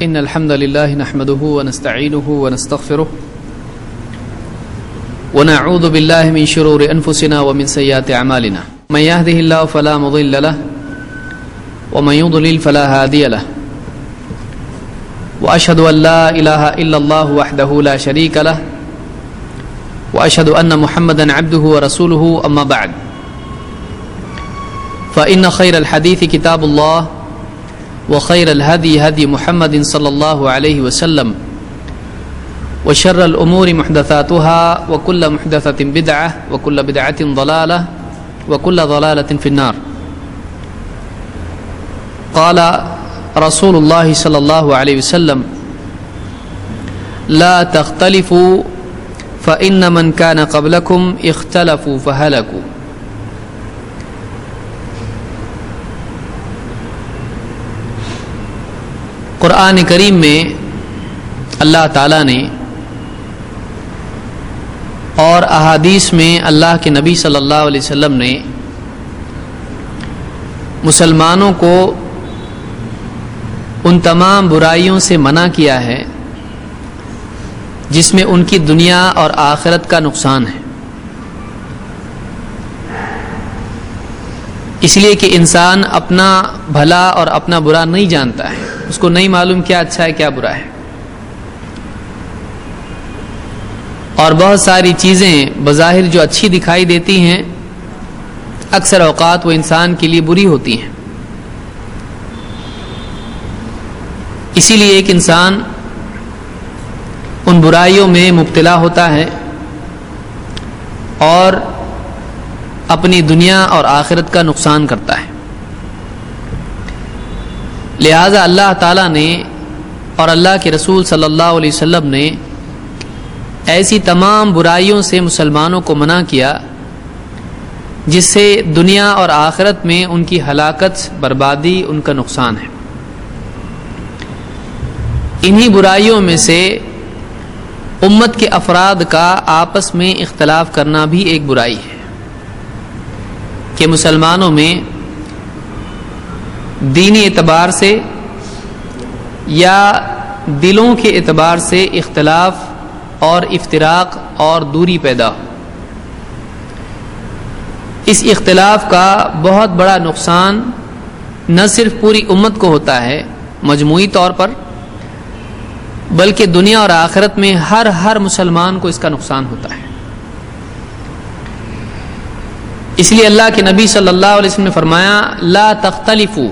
إن الحمد لله نحمده ونستعينه ونستغفره ونعوذ بالله من شرور أنفسنا ومن سيئات أعمالنا. من يهده الله فلا مضل له ومن يضلل فلا هادي له. وأشهد أن لا إله إلا الله وحده لا شريك له. وأشهد أن محمدا عبده ورسوله أما بعد. فإن خير الحديث كتاب الله وخير الهدي هدي محمد صلى الله عليه وسلم وشر الأمور محدثاتها وكل محدثة بدعة وكل بدعة ضلالة وكل ضلالة في النار. قال رسول الله صلى الله عليه وسلم لا تختلفوا، فإن من كان قبلكم اختلفوا فهلكوا. قرآن کریم میں اللہ تعالیٰ نے اور احادیث میں اللہ کے نبی صلی اللہ علیہ وسلم نے مسلمانوں کو ان تمام برائیوں سے منع کیا ہے، جس میں ان کی دنیا اور آخرت کا نقصان ہے۔ اس لیے کہ انسان اپنا بھلا اور اپنا برا نہیں جانتا ہے۔ اس کو نہیں معلوم کیا اچھا ہے، کیا برا ہے۔ اور بہت ساری چیزیں بظاہر جو اچھی دکھائی دیتی ہیں، اکثر اوقات وہ انسان کے لیے بری ہوتی ہیں۔ اسی لیے ایک انسان ان برائیوں میں مبتلا ہوتا ہے اور اپنی دنیا اور آخرت کا نقصان کرتا ہے۔ لہذا اللہ تعالیٰ نے اور اللہ کے رسول صلی اللہ علیہ وسلم نے ایسی تمام برائیوں سے مسلمانوں کو منع کیا، جس سے دنیا اور آخرت میں ان کی ہلاکت، بربادی ان کا نقصان ہے۔ انہی برائیوں میں سے امت کے افراد کا آپس میں اختلاف کرنا بھی ایک برائی ہے۔ کہ مسلمانوں میں دینی اعتبار سے یا دلوں کے اعتبار سے اختلاف اور افتراق اور دوری پیدا ہو۔ اس اختلاف کا بہت بڑا نقصان نہ صرف پوری امت کو ہوتا ہے مجموعی طور پر، بلکہ دنیا اور آخرت میں ہر ہر مسلمان کو اس کا نقصان ہوتا ہے۔ اس لیے اللہ کے نبی صلی اللہ علیہ وسلم نے فرمایا، لا تختلفو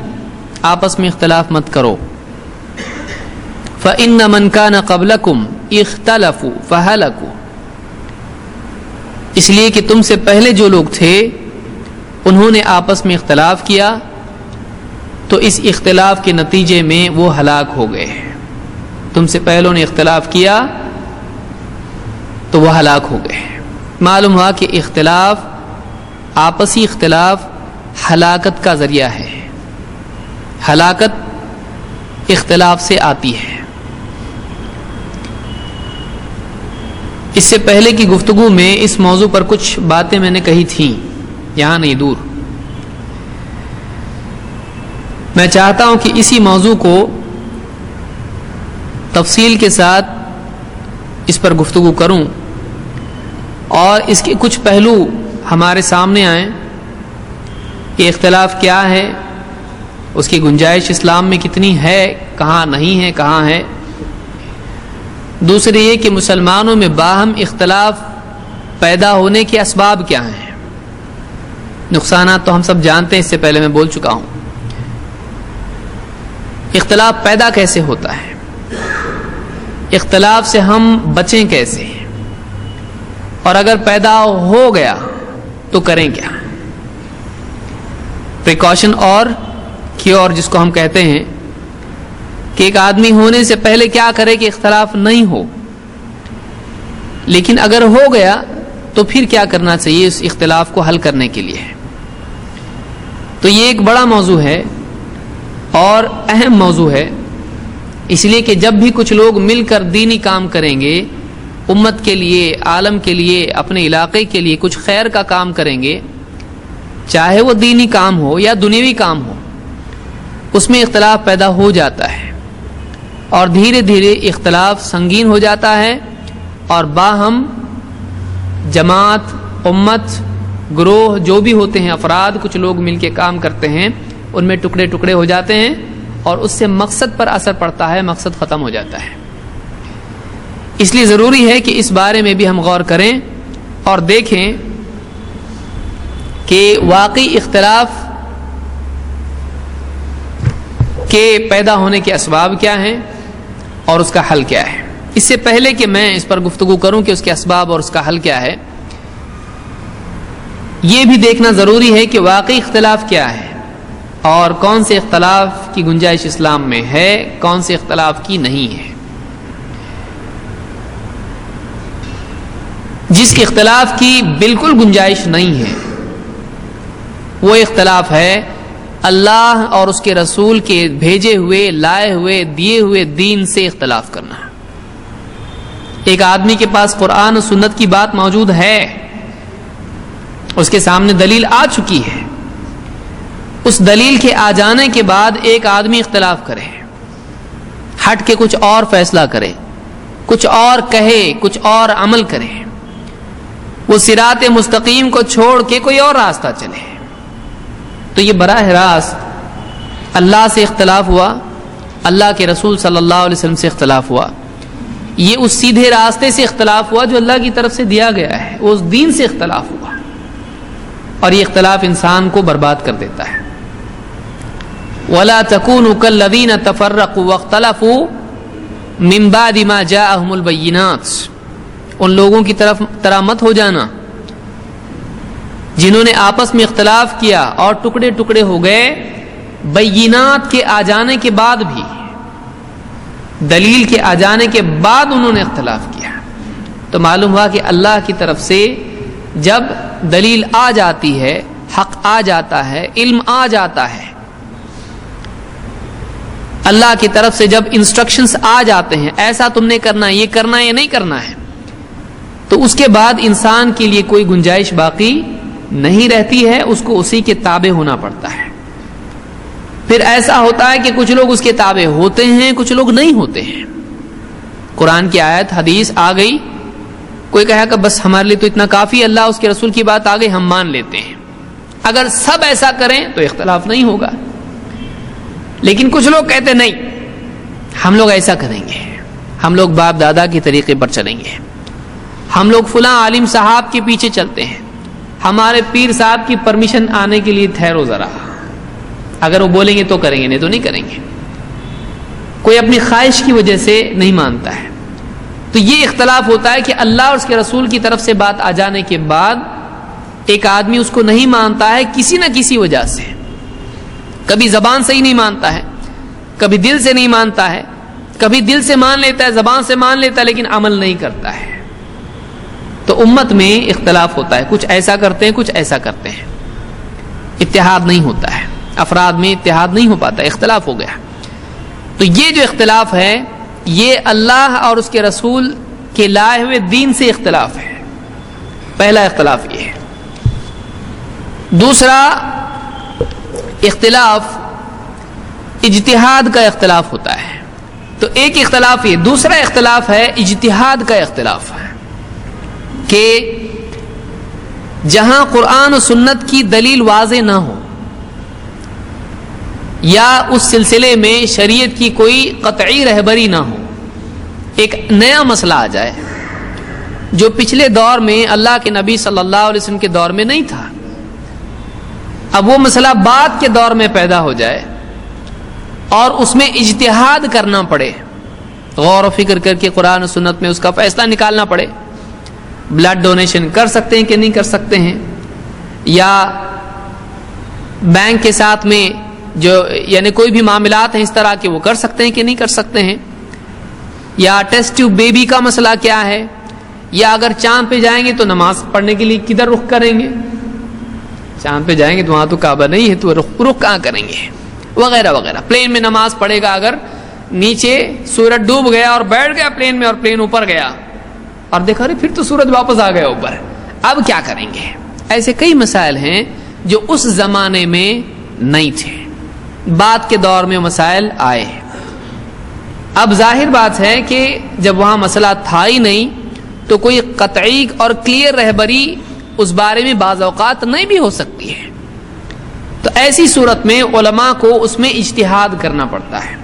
آپس میں اختلاف مت کرو۔ فن من کا نہ قبل کم اختلف اس لیے کہ تم سے پہلے جو لوگ تھے، انہوں نے آپس میں اختلاف کیا، تو اس اختلاف کے نتیجے میں وہ ہلاک ہو گئے۔ تم سے پہلوں نے اختلاف کیا، تو وہ ہلاک ہو گئے۔ معلوم ہوا کہ اختلاف آپسی اختلاف ہلاکت کا ذریعہ ہے۔ ہلاکت اختلاف سے آتی ہے۔ اس سے پہلے کی گفتگو میں اس موضوع پر کچھ باتیں میں نے کہی تھیں یہاں نہیں، دور۔ میں چاہتا ہوں کہ اسی موضوع کو تفصیل کے ساتھ اس پر گفتگو کروں اور اس کے کچھ پہلو ہمارے سامنے آئیں کہ اختلاف کیا ہے؟ اس کی گنجائش اسلام میں کتنی ہے؟ کہاں نہیں ہے؟ کہاں ہے؟ دوسری یہ کہ مسلمانوں میں باہم اختلاف پیدا ہونے کے اسباب کیا ہیں؟ نقصانات تو ہم سب جانتے ہیں، اس سے پہلے میں بول چکا ہوں۔ اختلاف پیدا کیسے ہوتا ہے؟ اختلاف سے ہم بچیں کیسے؟ اور اگر پیدا ہو گیا تو کریں کیا؟ پریکاشن اور کیور جس کو ہم کہتے ہیں کہ ایک آدمی ہونے سے پہلے کیا کرے کہ اختلاف نہیں ہو؟ لیکن اگر ہو گیا تو پھر کیا کرنا چاہیے اس اختلاف کو حل کرنے کے لیے؟ تو یہ ایک بڑا موضوع ہے اور اہم موضوع ہے، اس لیے کہ جب بھی کچھ لوگ مل کر دینی کام کریں گے امت کے لیے، عالم کے لیے، اپنے علاقے کے لیے کچھ خیر کا کام کریں گے، چاہے وہ دینی کام ہو یا دنیوی کام ہو، اس میں اختلاف پیدا ہو جاتا ہے اور دھیرے دھیرے اختلاف سنگین ہو جاتا ہے اور باہم جماعت، امت، گروہ جو بھی ہوتے ہیں، افراد، کچھ لوگ مل کے کام کرتے ہیں، ان میں ٹکڑے ٹکڑے ہو جاتے ہیں اور اس سے مقصد پر اثر پڑتا ہے، مقصد ختم ہو جاتا ہے۔ اس لیے ضروری ہے کہ اس بارے میں بھی ہم غور کریں اور دیکھیں کہ واقعی اختلاف کے پیدا ہونے کے اسباب کیا ہیں اور اس کا حل کیا ہے۔ اس سے پہلے کہ میں اس پر گفتگو کروں کہ اس کے اسباب اور اس کا حل کیا ہے، یہ بھی دیکھنا ضروری ہے کہ واقعی اختلاف کیا ہے اور کون سے اختلاف کی گنجائش اسلام میں ہے، کون سے اختلاف کی نہیں ہے۔ جس کے اختلاف کی بالکل گنجائش نہیں ہے۔ وہ اختلاف ہے اللہ اور اس کے رسول کے بھیجے ہوئے، لائے ہوئے، دیے ہوئے دین سے اختلاف کرنا۔ ایک آدمی کے پاس قرآن و سنت کی بات موجود ہے، اس کے سامنے دلیل آ چکی ہے۔ اس دلیل کے آ جانے کے بعد ایک آدمی اختلاف کرے، ہٹ کے کچھ اور فیصلہ کرے، کچھ اور کہے، کچھ اور عمل کرے۔ وہ سرات مستقیم کو چھوڑ کے کوئی اور راستہ چلے۔ تو یہ براہ راست اللہ سے اختلاف ہوا، اللہ کے رسول صلی اللہ علیہ وسلم سے اختلاف ہوا۔ یہ اس سیدھے راستے سے اختلاف ہوا جو اللہ کی طرف سے دیا گیا ہے، وہ اس دین سے اختلاف ہوا۔ اور یہ اختلاف انسان کو برباد کر دیتا ہے۔ ولا تکون کلین تفرق وختلف ممباد ما جاءهم البینات ان لوگوں کی طرف طرح مت ہو جانا۔ جنہوں نے آپس میں اختلاف کیا اور ٹکڑے ٹکڑے ہو گئے، بینات کے آ جانے کے بعد بھی۔ دلیل کے آ جانے کے بعد انہوں نے اختلاف کیا۔ تو معلوم ہوا کہ اللہ کی طرف سے جب دلیل آ جاتی ہے، حق آ جاتا ہے، علم آ جاتا ہے۔ اللہ کی طرف سے جب انسٹرکشنز آ جاتے ہیں، ایسا تم نے کرنا ہے، یہ کرنا ہے یا نہیں کرنا ہے؟ تو اس کے بعد انسان کے لیے کوئی گنجائش باقی نہیں رہتی ہے، اس کو اسی کے تابع ہونا پڑتا ہے۔ پھر ایسا ہوتا ہے کہ کچھ لوگ اس کے تابع ہوتے ہیں، کچھ لوگ نہیں ہوتے ہیں۔ قرآن کی آیت، حدیث آ گئی۔ کوئی کہا کہ بس ہمارے لیے تو اتنا کافی اللہ اس کے رسول کی بات آ گئی ہم مان لیتے ہیں۔ اگر سب ایسا کریں تو اختلاف نہیں ہوگا۔ لیکن کچھ لوگ کہتے نہیں، ہم لوگ ایسا کریں گے۔ ہم لوگ باپ دادا کے طریقے پر چلیں گے۔ ہم لوگ فلاں عالم صاحب کے پیچھے چلتے ہیں۔ ہمارے پیر صاحب کی پرمیشن آنے کے لیے ٹھہرو ذرا۔ اگر وہ بولیں گے تو کریں گے، نہیں تو نہیں کریں گے۔ کوئی اپنی خواہش کی وجہ سے نہیں مانتا ہے۔ تو یہ اختلاف ہوتا ہے کہ اللہ اور اس کے رسول کی طرف سے بات آ جانے کے بعد ایک آدمی اس کو نہیں مانتا ہے کسی نہ کسی وجہ سے۔ کبھی زبان سے ہی نہیں مانتا ہے، کبھی دل سے نہیں مانتا ہے۔ کبھی دل سے مان لیتا ہے، زبان سے مان لیتا ہے، لیکن عمل نہیں کرتا ہے۔ تو امت میں اختلاف ہوتا ہے۔ کچھ ایسا کرتے ہیں، کچھ ایسا کرتے ہیں۔ اتحاد نہیں ہوتا ہے۔ افراد میں اتحاد نہیں ہو پاتا، اختلاف ہو گیا۔ تو یہ جو اختلاف ہے، یہ اللہ اور اس کے رسول کے لائے ہوئے دین سے اختلاف ہے۔ پہلا اختلاف یہ ہے۔ دوسرا، اختلاف، اجتہاد کا اختلاف ہوتا ہے۔ تو ایک اختلاف یہ، دوسرا اختلاف ہے، اجتہاد کا اختلاف۔ ہے کہ جہاں قرآن و سنت کی دلیل واضح نہ ہو یا اس سلسلے میں شریعت کی کوئی قطعی رہبری نہ ہو، ایک نیا مسئلہ آ جائے، جو پچھلے دور میں اللہ کے نبی صلی اللہ علیہ وسلم کے دور میں نہیں تھا۔ اب وہ مسئلہ بعد کے دور میں پیدا ہو جائے اور اس میں اجتہاد کرنا پڑے۔ غور و فکر کر کے قرآن و سنت میں اس کا فیصلہ نکالنا پڑے۔ بلڈ ڈونیشن کر سکتے ہیں کہ نہیں کر سکتے ہیں؟ یا بینک کے ساتھ میں جو یعنی کوئی بھی معاملات ہیں اس طرح کے وہ کر سکتے ہیں کہ نہیں کر سکتے ہیں؟ یا ٹیسٹ ٹیوب بیبی کا مسئلہ کیا ہے؟ یا اگر چاند پہ جائیں گے تو نماز پڑھنے کے لیے کدھر رخ کریں گے؟ چاند پہ جائیں گے تو وہاں تو کعبہ نہیں ہے، تو رخ رخ کہاں کریں گے؟ وغیرہ وغیرہ۔ پلین میں نماز پڑھے گا اگر نیچے سورج ڈوب گیا اور بیٹھ گیا پلین میں اور پلین اوپر گیا۔ اور دیکھا رہے پھر تو سورج واپس آ گیا اوپر۔ اب کیا کریں گے؟ ایسے کئی مسائل ہیں جو اس زمانے میں نہیں تھے۔ بعد کے دور میں مسائل آئے۔ اب ظاہر بات ہے کہ جب وہاں مسئلہ تھا ہی نہیں، تو کوئی قطعی اور کلیئر رہبری اس بارے میں بعض اوقات نہیں بھی ہو سکتی ہے۔ تو ایسی صورت میں علماء کو اس میں اجتہاد کرنا پڑتا ہے۔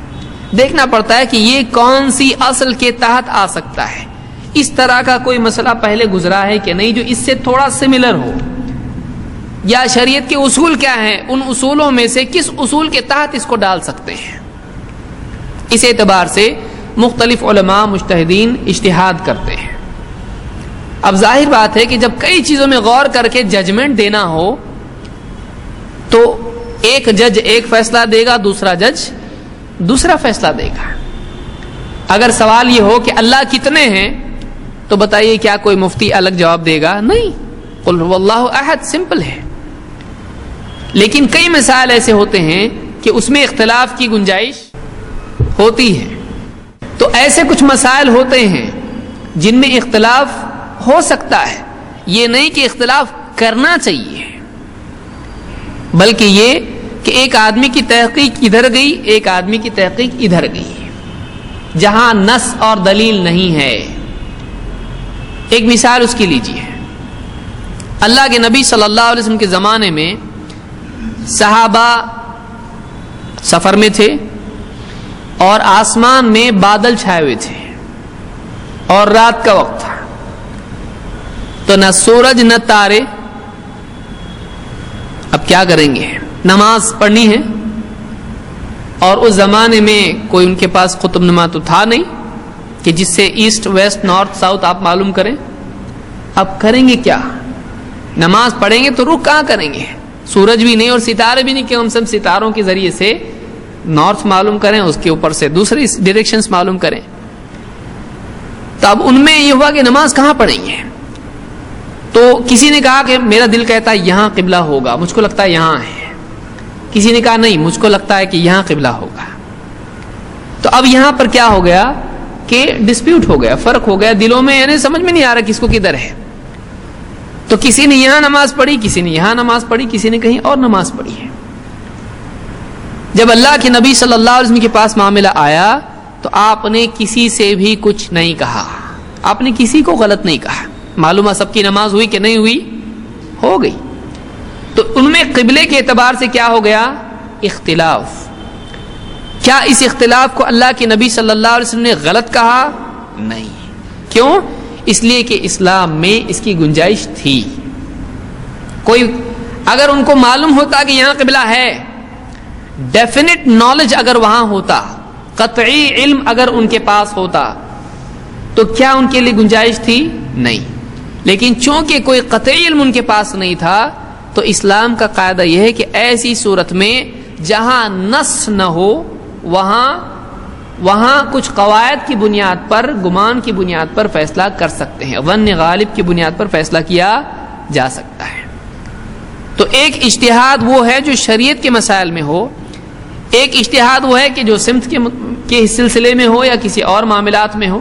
دیکھنا پڑتا ہے کہ یہ کون سی اصل کے تحت آ سکتا ہے۔ اس طرح کا کوئی مسئلہ پہلے گزرا ہے کہ نہیں جو اس سے تھوڑا سملر ہو؟ یا شریعت کے اصول کیا ہیں؟ ان اصولوں میں سے کس اصول کے تحت اس کو ڈال سکتے ہیں؟ اس اعتبار سے مختلف علماء مشتحدین اشتہاد کرتے ہیں۔ اب ظاہر بات ہے کہ جب کئی چیزوں میں غور کر کے ججمنٹ دینا ہو، تو ایک جج ایک فیصلہ دے گا، دوسرا جج دوسرا فیصلہ دے گا۔ اگر سوال یہ ہو کہ اللہ کتنے ہیں تو بتائیے کیا کوئی مفتی الگ جواب دے گا؟ نہیں۔ اللہ احد، سمپل ہے۔ لیکن کئی مسائل ایسے ہوتے ہیں کہ اس میں اختلاف کی گنجائش ہوتی ہے۔ تو ایسے کچھ مسائل ہوتے ہیں جن میں اختلاف ہو سکتا ہے۔ یہ نہیں کہ اختلاف کرنا چاہیے۔ بلکہ یہ کہ ایک آدمی کی تحقیق ادھر گئی، ایک آدمی کی تحقیق ادھر گئی۔ جہاں نس اور دلیل نہیں ہے۔ ایک مثال اس کی لیجیے۔ اللہ کے نبی صلی اللہ علیہ وسلم کے زمانے میں صحابہ سفر میں تھے اور آسمان میں بادل چھائے ہوئے تھے اور رات کا وقت تھا۔ تو نہ سورج نہ تارے۔ اب کیا کریں گے؟ نماز پڑھنی ہے اور اس زمانے میں کوئی ان کے پاس قطب نما تو تھا نہیں۔ کہ جس سے ایسٹ، ویسٹ، نارتھ، ساؤتھ آپ معلوم کریں۔ اب کریں گے کیا؟ نماز پڑھیں گے تو رخ کہاں کریں گے۔ سورج بھی نہیں اور ستارے بھی نہیں کہ ہم سب ستاروں کے ذریعے سے نارتھ معلوم کریں، اس کے اوپر سے دوسری ڈائریکشن معلوم کریں۔ تو اب ان میں یہ ہوا کہ نماز کہاں پڑھیں گے؟ تو کسی نے کہا کہ میرا دل کہتا ہے یہاں قبلہ ہوگا، مجھ کو لگتا ہے یہاں ہے۔ کسی نے کہا نہیں، مجھ کو لگتا ہے کہ یہاں قبلہ ہوگا۔ تو اب یہاں پر کیا ہو گیا؟ کہ ڈسپیوٹ ہو گیا، فرق ہو گیا دلوں میں یعنی سمجھ میں نہیں آ رہا کس کو کدھر ہے۔ تو کسی نے یہاں نماز پڑھی، کسی نے یہاں نماز پڑھی، کسی نے کہیں اور نماز پڑھی ہے۔ جب اللہ کے نبی صلی اللہ علیہ وسلم کے پاس معاملہ آیا، تو آپ نے کسی سے بھی کچھ نہیں کہا۔ آپ نے کسی کو غلط نہیں کہا۔ معلوم سب کی نماز ہوئی کہ نہیں ہوئی؟ ہو گئی۔ تو ان میں قبلے کے اعتبار سے کیا ہو گیا؟ اختلاف۔ کیا اس اختلاف کو اللہ کے نبی صلی اللہ علیہ وسلم نے غلط کہا؟ نہیں۔ کیوں؟ اس لیے کہ اسلام میں اس کی گنجائش تھی۔ کوئی اگر ان کو معلوم ہوتا کہ یہاں قبلہ ہے ڈیفینٹ نالج اگر وہاں ہوتا قطعی علم اگر ان کے پاس ہوتا تو کیا ان کے لیے گنجائش تھی؟ نہیں۔ لیکن چونکہ کوئی قطعی علم ان کے پاس نہیں تھا تو اسلام کا قاعدہ یہ ہے کہ ایسی صورت میں جہاں نس نہ ہو وہاں وہاں کچھ قواعد کی بنیاد پر، گمان کی بنیاد پر فیصلہ کر سکتے ہیں۔ ون غالب کی بنیاد پر فیصلہ کیا جا سکتا ہے۔ تو ایک اشتہاد وہ ہے جو شریعت کے مسائل میں ہو، ایک اشتہاد وہ ہے کہ جو سمت کے سلسلے میں ہو یا کسی اور معاملات میں ہو،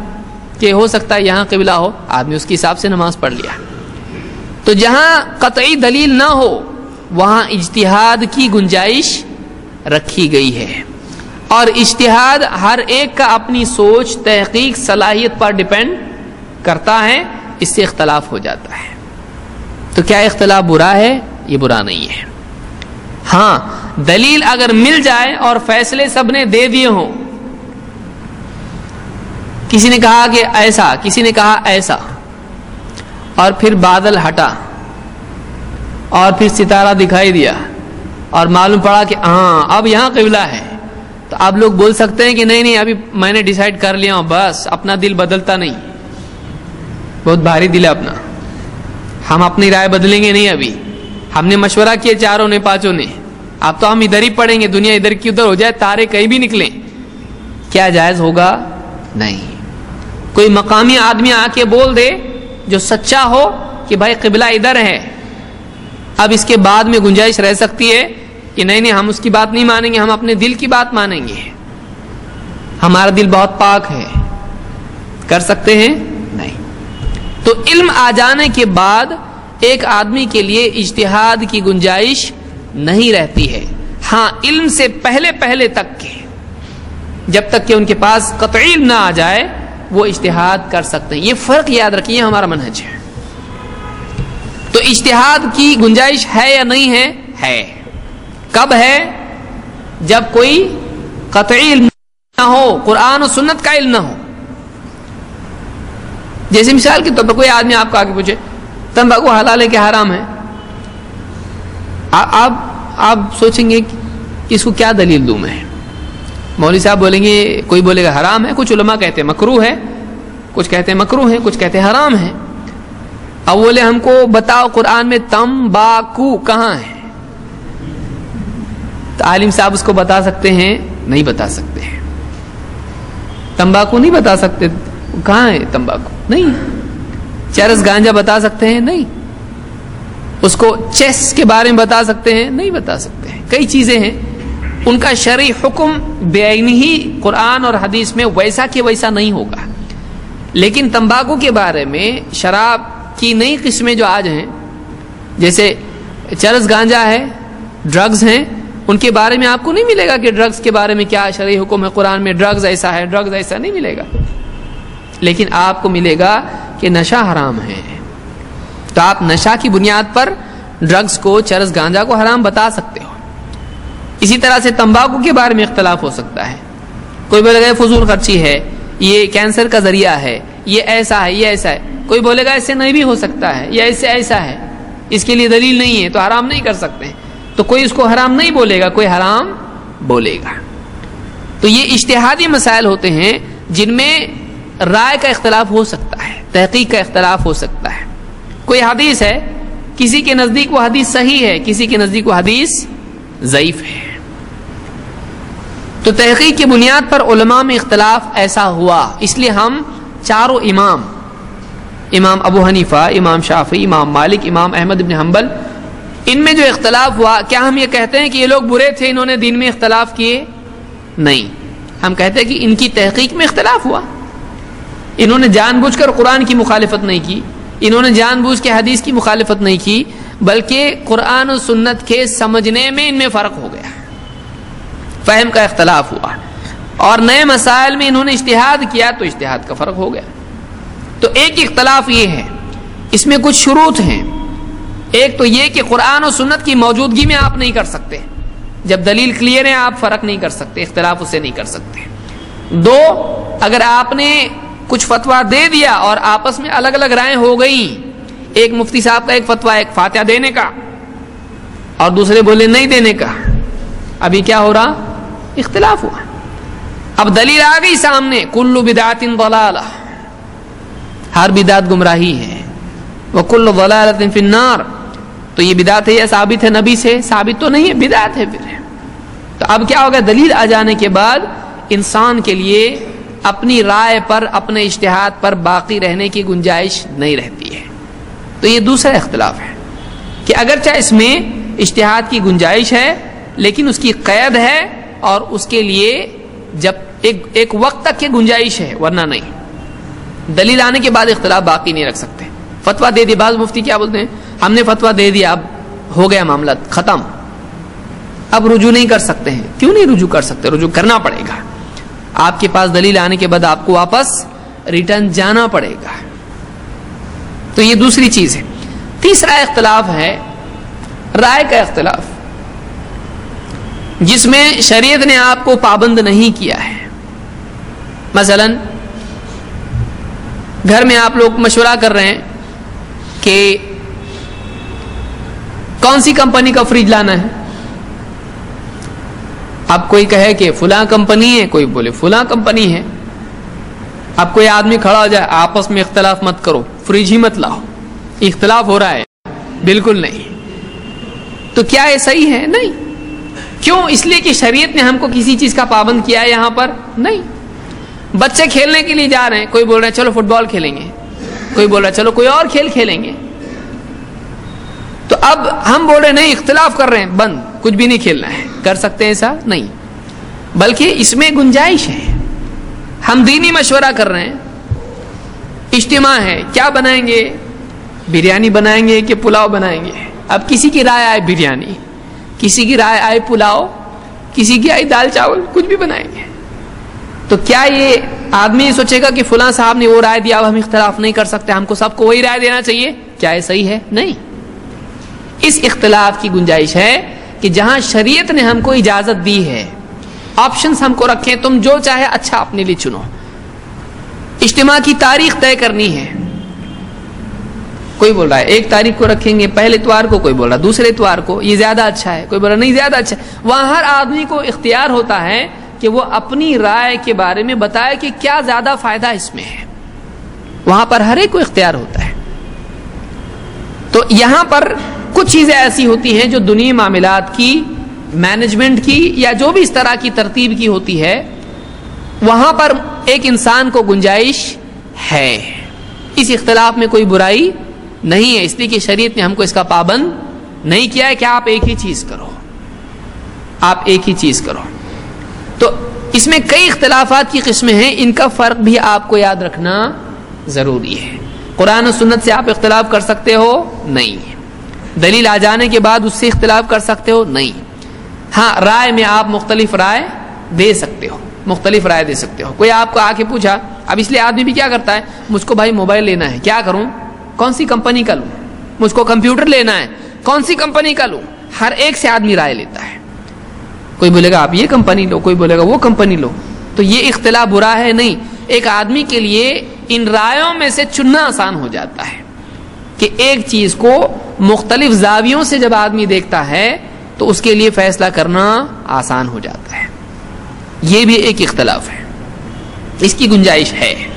کہ ہو سکتا ہے یہاں قبلہ ہو، آدمی اس کے حساب سے نماز پڑھ لیا۔ تو جہاں قطعی دلیل نہ ہو، وہاں اجتہاد کی گنجائش رکھی گئی ہے۔ اور اجتہاد ہر ایک کا اپنی سوچ، تحقیق، صلاحیت پر ڈپینڈ کرتا ہے، اس سے اختلاف ہو جاتا ہے۔ تو کیا اختلاف برا ہے؟ یہ برا نہیں ہے۔ ہاں دلیل اگر مل جائے اور فیصلے سب نے دے دیے ہوں۔ کسی نے کہا کہ ایسا، کسی نے کہا ایسا۔ اور پھر بادل ہٹا۔ اور پھر ستارہ دکھائی دیا۔ اور معلوم پڑا کہ ہاں اب یہاں قبلہ ہے۔ تو آپ لوگ بول سکتے ہیں کہ نہیں نہیں، ابھی میں نے ڈیسائیڈ کر لیا ہوں، بس اپنا دل بدلتا نہیں۔ بہت بھاری دل ہے اپنا۔ ہم اپنی رائے بدلیں گے نہیں ابھی۔ ہم نے مشورہ کیا چاروں نے، پانچوں نے۔ اب تو ہم ادھر ہی پڑھیں گے، دنیا ادھر کی ادھر ہو جائے، تارے کہیں بھی نکلیں۔ کیا جائز ہوگا؟ نہیں۔ کوئی مقامی آدمی آ کے بول دے جو سچا ہو کہ بھائی قبلہ ادھر ہے۔ اب اس کے بعد میں گنجائش رہ سکتی ہے۔ کہ نہیں نہیں، ہم اس کی بات نہیں مانیں گے، ہم اپنے دل کی بات مانیں گے۔ ہمارا دل بہت پاک ہے۔ کر سکتے ہیں؟ نہیں۔ تو علم آ جانے کے بعد ایک آدمی کے لیے اجتہاد کی گنجائش نہیں رہتی ہے۔ ہاں علم سے پہلے پہلے تک کے۔ جب تک کہ ان کے پاس قطعی علم نہ آ جائے، وہ اشتہاد کر سکتے ہیں۔ یہ فرق یاد رکھیے ہمارا منہج ہے۔ تو اشتہاد کی گنجائش ہے یا نہیں ہے؟ ہے۔ کب ہے؟ جب کوئی قطعی علم نہ ہو، قرآن و سنت کا علم نہ ہو۔ جیسے مثال کے طور پر کوئی آدمی آپ کو آگے پوچھے، تمباکو حلال ہے کہ حرام ہے؟ آپ آپ سوچیں گے کہ اس کو کیا دلیل دوں میں؟ مولوی صاحب بولیں گے، کوئی بولے گا حرام ہے، کچھ علماء کہتے ہیں مکرو ہے، کچھ کہتے ہیں مکرو ہے، کچھ کہتے ہیں حرام ہے۔ اب بولے ہم کو بتاؤ قرآن میں تمباکو کہاں ہے؟ عالم صاحب اس کو بتا سکتے ہیں؟ نہیں بتا سکتے ہیں۔ تمباکو نہیں بتا سکتے؟ کہاں ہے تمباکو؟ نہیں۔ چرس گانجا بتا سکتے ہیں؟ نہیں۔ اس کو چیس کے بارے میں بتا سکتے ہیں؟ نہیں بتا سکتے ہیں۔ کئی چیزیں ہیں۔ ان کا شرعی حکم بے ہی قرآن اور حدیث میں ویسا کہ ویسا نہیں ہوگا۔ لیکن تمباکو کے بارے میں شراب کی نئی قسمیں جو آج ہیں، جیسے چرس گانجا ہے ڈرگز ہیں ان کے بارے میں آپ کو نہیں ملے گا کہ ڈرگز کے بارے میں کیا شرعی حکم ہے، قرآن میں ڈرگز ایسا ہے ڈرگز ایسا نہیں ملے گا۔ لیکن آپ کو ملے گا کہ نشہ حرام ہے۔ تو آپ نشہ کی بنیاد پر ڈرگز کو، چرس گانجا کو حرام بتا سکتے ہو۔ اسی طرح سے تمباکو کے بارے میں اختلاف ہو سکتا ہے۔ کوئی بولے گا فضول خرچی ہے، یہ کینسر کا ذریعہ ہے، یہ ایسا ہے، یہ ایسا ہے۔ کوئی بولے گا ایسے نہیں بھی ہو سکتا ہے یا ایسے ایسا ہے۔ اس کے لیے دلیل نہیں ہے، تو حرام نہیں کر سکتے۔ تو کوئی اس کو حرام نہیں بولے گا، کوئی حرام بولے گا۔ تو یہ اشتہادی مسائل ہوتے ہیں جن میں رائے کا اختلاف ہو سکتا ہے، تحقیق کا اختلاف ہو سکتا ہے۔ کوئی حدیث ہے، کسی کے نزدیک وہ حدیث صحیح ہے، کسی کے نزدیک وہ حدیث ضعیف ہے۔ تو تحقیق کی بنیاد پر علماء میں اختلاف ایسا ہوا۔ اس لیے ہم چاروں امام امام ابو حنیفہ، امام شافی امام مالک، امام احمد ابن حنبل ان میں جو اختلاف ہوا، کیا ہم یہ کہتے ہیں کہ یہ لوگ برے تھے، انہوں نے دین میں اختلاف کیے؟ نہیں۔ ہم کہتے ہیں کہ ان کی تحقیق میں اختلاف ہوا۔ انہوں نے جان بوجھ کر قرآن کی مخالفت نہیں کی، انہوں نے جان بوجھ کے حدیث کی مخالفت نہیں کی، بلکہ قرآن و سنت کے سمجھنے میں ان میں فرق ہو گیا۔ فہم کا اختلاف ہوا۔ اور نئے مسائل میں انہوں نے اشتہاد کیا تو اشتہاد کا فرق ہو گیا۔ تو ایک اختلاف یہ ہے، اس میں کچھ شروط ہیں۔ ایک تو یہ کہ قرآن و سنت کی موجودگی میں آپ نہیں کر سکتے۔ جب دلیل کلیئر ہے، آپ فرق نہیں کر سکتے، اختلاف اسے نہیں کر سکتے۔ دو، اگر آپ نے کچھ فتوا دے دیا اور آپس میں الگ الگ رائے ہو گئی، ایک مفتی صاحب کا ایک فتوا ایک فاتحہ دینے کا، اور دوسرے بولے نہیں دینے کا، ابھی کیا ہو رہا؟ اختلاف ہوا۔ اب دلیل آ گئی سامنے، کلو بدعت ضلالہ۔ ہر بدعت گمراہی ہے۔ وہ کلو ضلالت فی النار۔ تو یہ بدعت ہے یا ثابت ہے؟ نبی سے ثابت تو نہیں ہے، بدعت ہے پھر۔ تو اب کیا ہوگا؟ دلیل آ جانے کے بعد انسان کے لیے اپنی رائے پر، اپنے اشتہاد پر باقی رہنے کی گنجائش نہیں رہتی ہے۔ تو یہ دوسرا اختلاف ہے کہ اگرچہ اس میں اشتہاد کی گنجائش ہے، لیکن اس کی قید ہے اور اس کے لیے جب ایک ایک وقت تک کی گنجائش ہے، ورنہ نہیں۔ دلیل آنے کے بعد اختلاف باقی نہیں رکھ سکتے۔ فتوا دے دی بعض مفتی کیا بولتے ہیں؟ ہم نے فتوا دے دیا، اب ہو گیا معاملہ، ختم۔ اب رجوع نہیں کر سکتے ہیں۔ کیوں نہیں رجوع کر سکتے؟ رجوع کرنا پڑے گا۔ آپ کے پاس دلیل آنے کے بعد آپ کو واپس ریٹرن جانا پڑے گا۔ تو یہ دوسری چیز ہے۔ تیسرا اختلاف ہے، رائے کا اختلاف۔ جس میں شریعت نے آپ کو پابند نہیں کیا ہے۔ مثلا، گھر میں آپ لوگ مشورہ کر رہے ہیں کہ کون سی کمپنی کا فریج لانا ہے؟ اب کوئی کہے کہ فلاں کمپنی ہے، کوئی بولے فلاں کمپنی ہے۔ اب کوئی آدمی کھڑا ہو جائے، آپس میں اختلاف مت کرو، فریج ہی مت لاؤ۔ اختلاف ہو رہا ہے۔ بالکل نہیں۔ تو کیا یہ صحیح ہے؟ نہیں۔ کیوں؟ اس لیے کہ شریعت نے ہم کو کسی چیز کا پابند کیا ہے یہاں پر؟ نہیں۔ بچے کھیلنے کے لیے جا رہے ہیں، کوئی بول رہا ہے، چلو فٹ بال کھیلیں گے۔ کوئی بول رہا ہے، چلو کوئی اور کھیل کھیلیں گے۔ تو اب ہم بول رہے ہیں، نہیں، اختلاف کر رہے ہیں۔ بند، کچھ بھی نہیں کھیلنا ہے۔ کر سکتے ہیں ایسا؟ نہیں۔ بلکہ اس میں گنجائش ہے۔ ہم دینی مشورہ کر رہے ہیں۔ اجتماع ہے، کیا بنائیں گے؟ بریانی بنائیں گے کہ پلاؤ بنائیں گے؟ اب کسی کی رائے آئے بریانی، کسی کی رائے آئے پلاؤ، کسی کی آئی دال چاول، کچھ بھی بنائیں گے۔ تو کیا یہ آدمی سوچے گا کہ فلاں صاحب نے وہ رائے دیا، اب ہم اختلاف نہیں کر سکتے، ہم کو سب کو وہی رائے دینا چاہیے؟ کیا یہ صحیح ہے؟ نہیں۔ اس اختلاف کی گنجائش ہے کہ جہاں شریعت نے ہم کو اجازت دی ہے آپشنس ہم کو رکھیں، تم جو چاہے اچھا اپنے لیے چنو۔ اجتماع کی تاریخ طے کرنی ہے۔ کوئی بول رہا ہے، ایک تاریخ کو رکھیں گے، پہلے اتوار کو کوئی بول رہا دوسرے اتوار کو، یہ زیادہ اچھا ہے، کوئی بول رہا نہیں زیادہ اچھا ہے۔ وہاں ہر آدمی کو اختیار ہوتا ہے کہ وہ اپنی رائے کے بارے میں بتائے کہ کیا زیادہ فائدہ اس میں ہے۔ وہاں پر ہر ایک کو اختیار ہوتا ہے۔ تو یہاں پر کچھ چیزیں ایسی ہوتی ہیں جو دنیا معاملات کی مینجمنٹ کی یا جو بھی اس طرح کی ترتیب کی ہوتی ہے، وہاں پر ایک انسان کو گنجائش ہے۔ اس اختلاف میں کوئی برائی نہیں ہے، اس لیے کہ شریعت نے ہم کو اس کا پابند نہیں کیا ہے کہ آپ ایک ہی چیز کرو۔ آپ ایک ہی چیز کرو۔ تو اس میں کئی اختلافات کی قسمیں ہیں، ان کا فرق بھی آپ کو یاد رکھنا ضروری ہے۔ قرآن و سنت سے آپ اختلاف کر سکتے ہو؟ نہیں۔ دلیل آ جانے کے بعد اس سے اختلاف کر سکتے ہو؟ نہیں. ہاں رائے میں آپ مختلف رائے دے سکتے ہو، مختلف رائے دے سکتے ہو۔ کوئی آپ کو آ کے پوچھا، اب اس لیے آدمی بھی کیا کرتا ہے؟ مجھ کو بھائی موبائل لینا ہے، کیا کروں؟ کون سی کمپنی کا لوں؟ مجھ کو کمپیوٹر لینا ہے، کون سی کمپنی کا لوں؟ ہر ایک سے آدمی رائے لیتا ہے۔ کوئی بولے گا، آپ یہ کمپنی لو، کوئی بولے گا، وہ کمپنی لو۔ تو یہ اختلاف برا ہے؟ نہیں. ایک آدمی کے لیے ان رایوں میں سے چننا آسان ہو جاتا ہے۔ کہ ایک چیز کو مختلف زاویوں سے جب آدمی دیکھتا ہے، تو اس کے لیے فیصلہ کرنا آسان ہو جاتا ہے۔ یہ بھی ایک اختلاف ہے۔ اس کی گنجائش ہے۔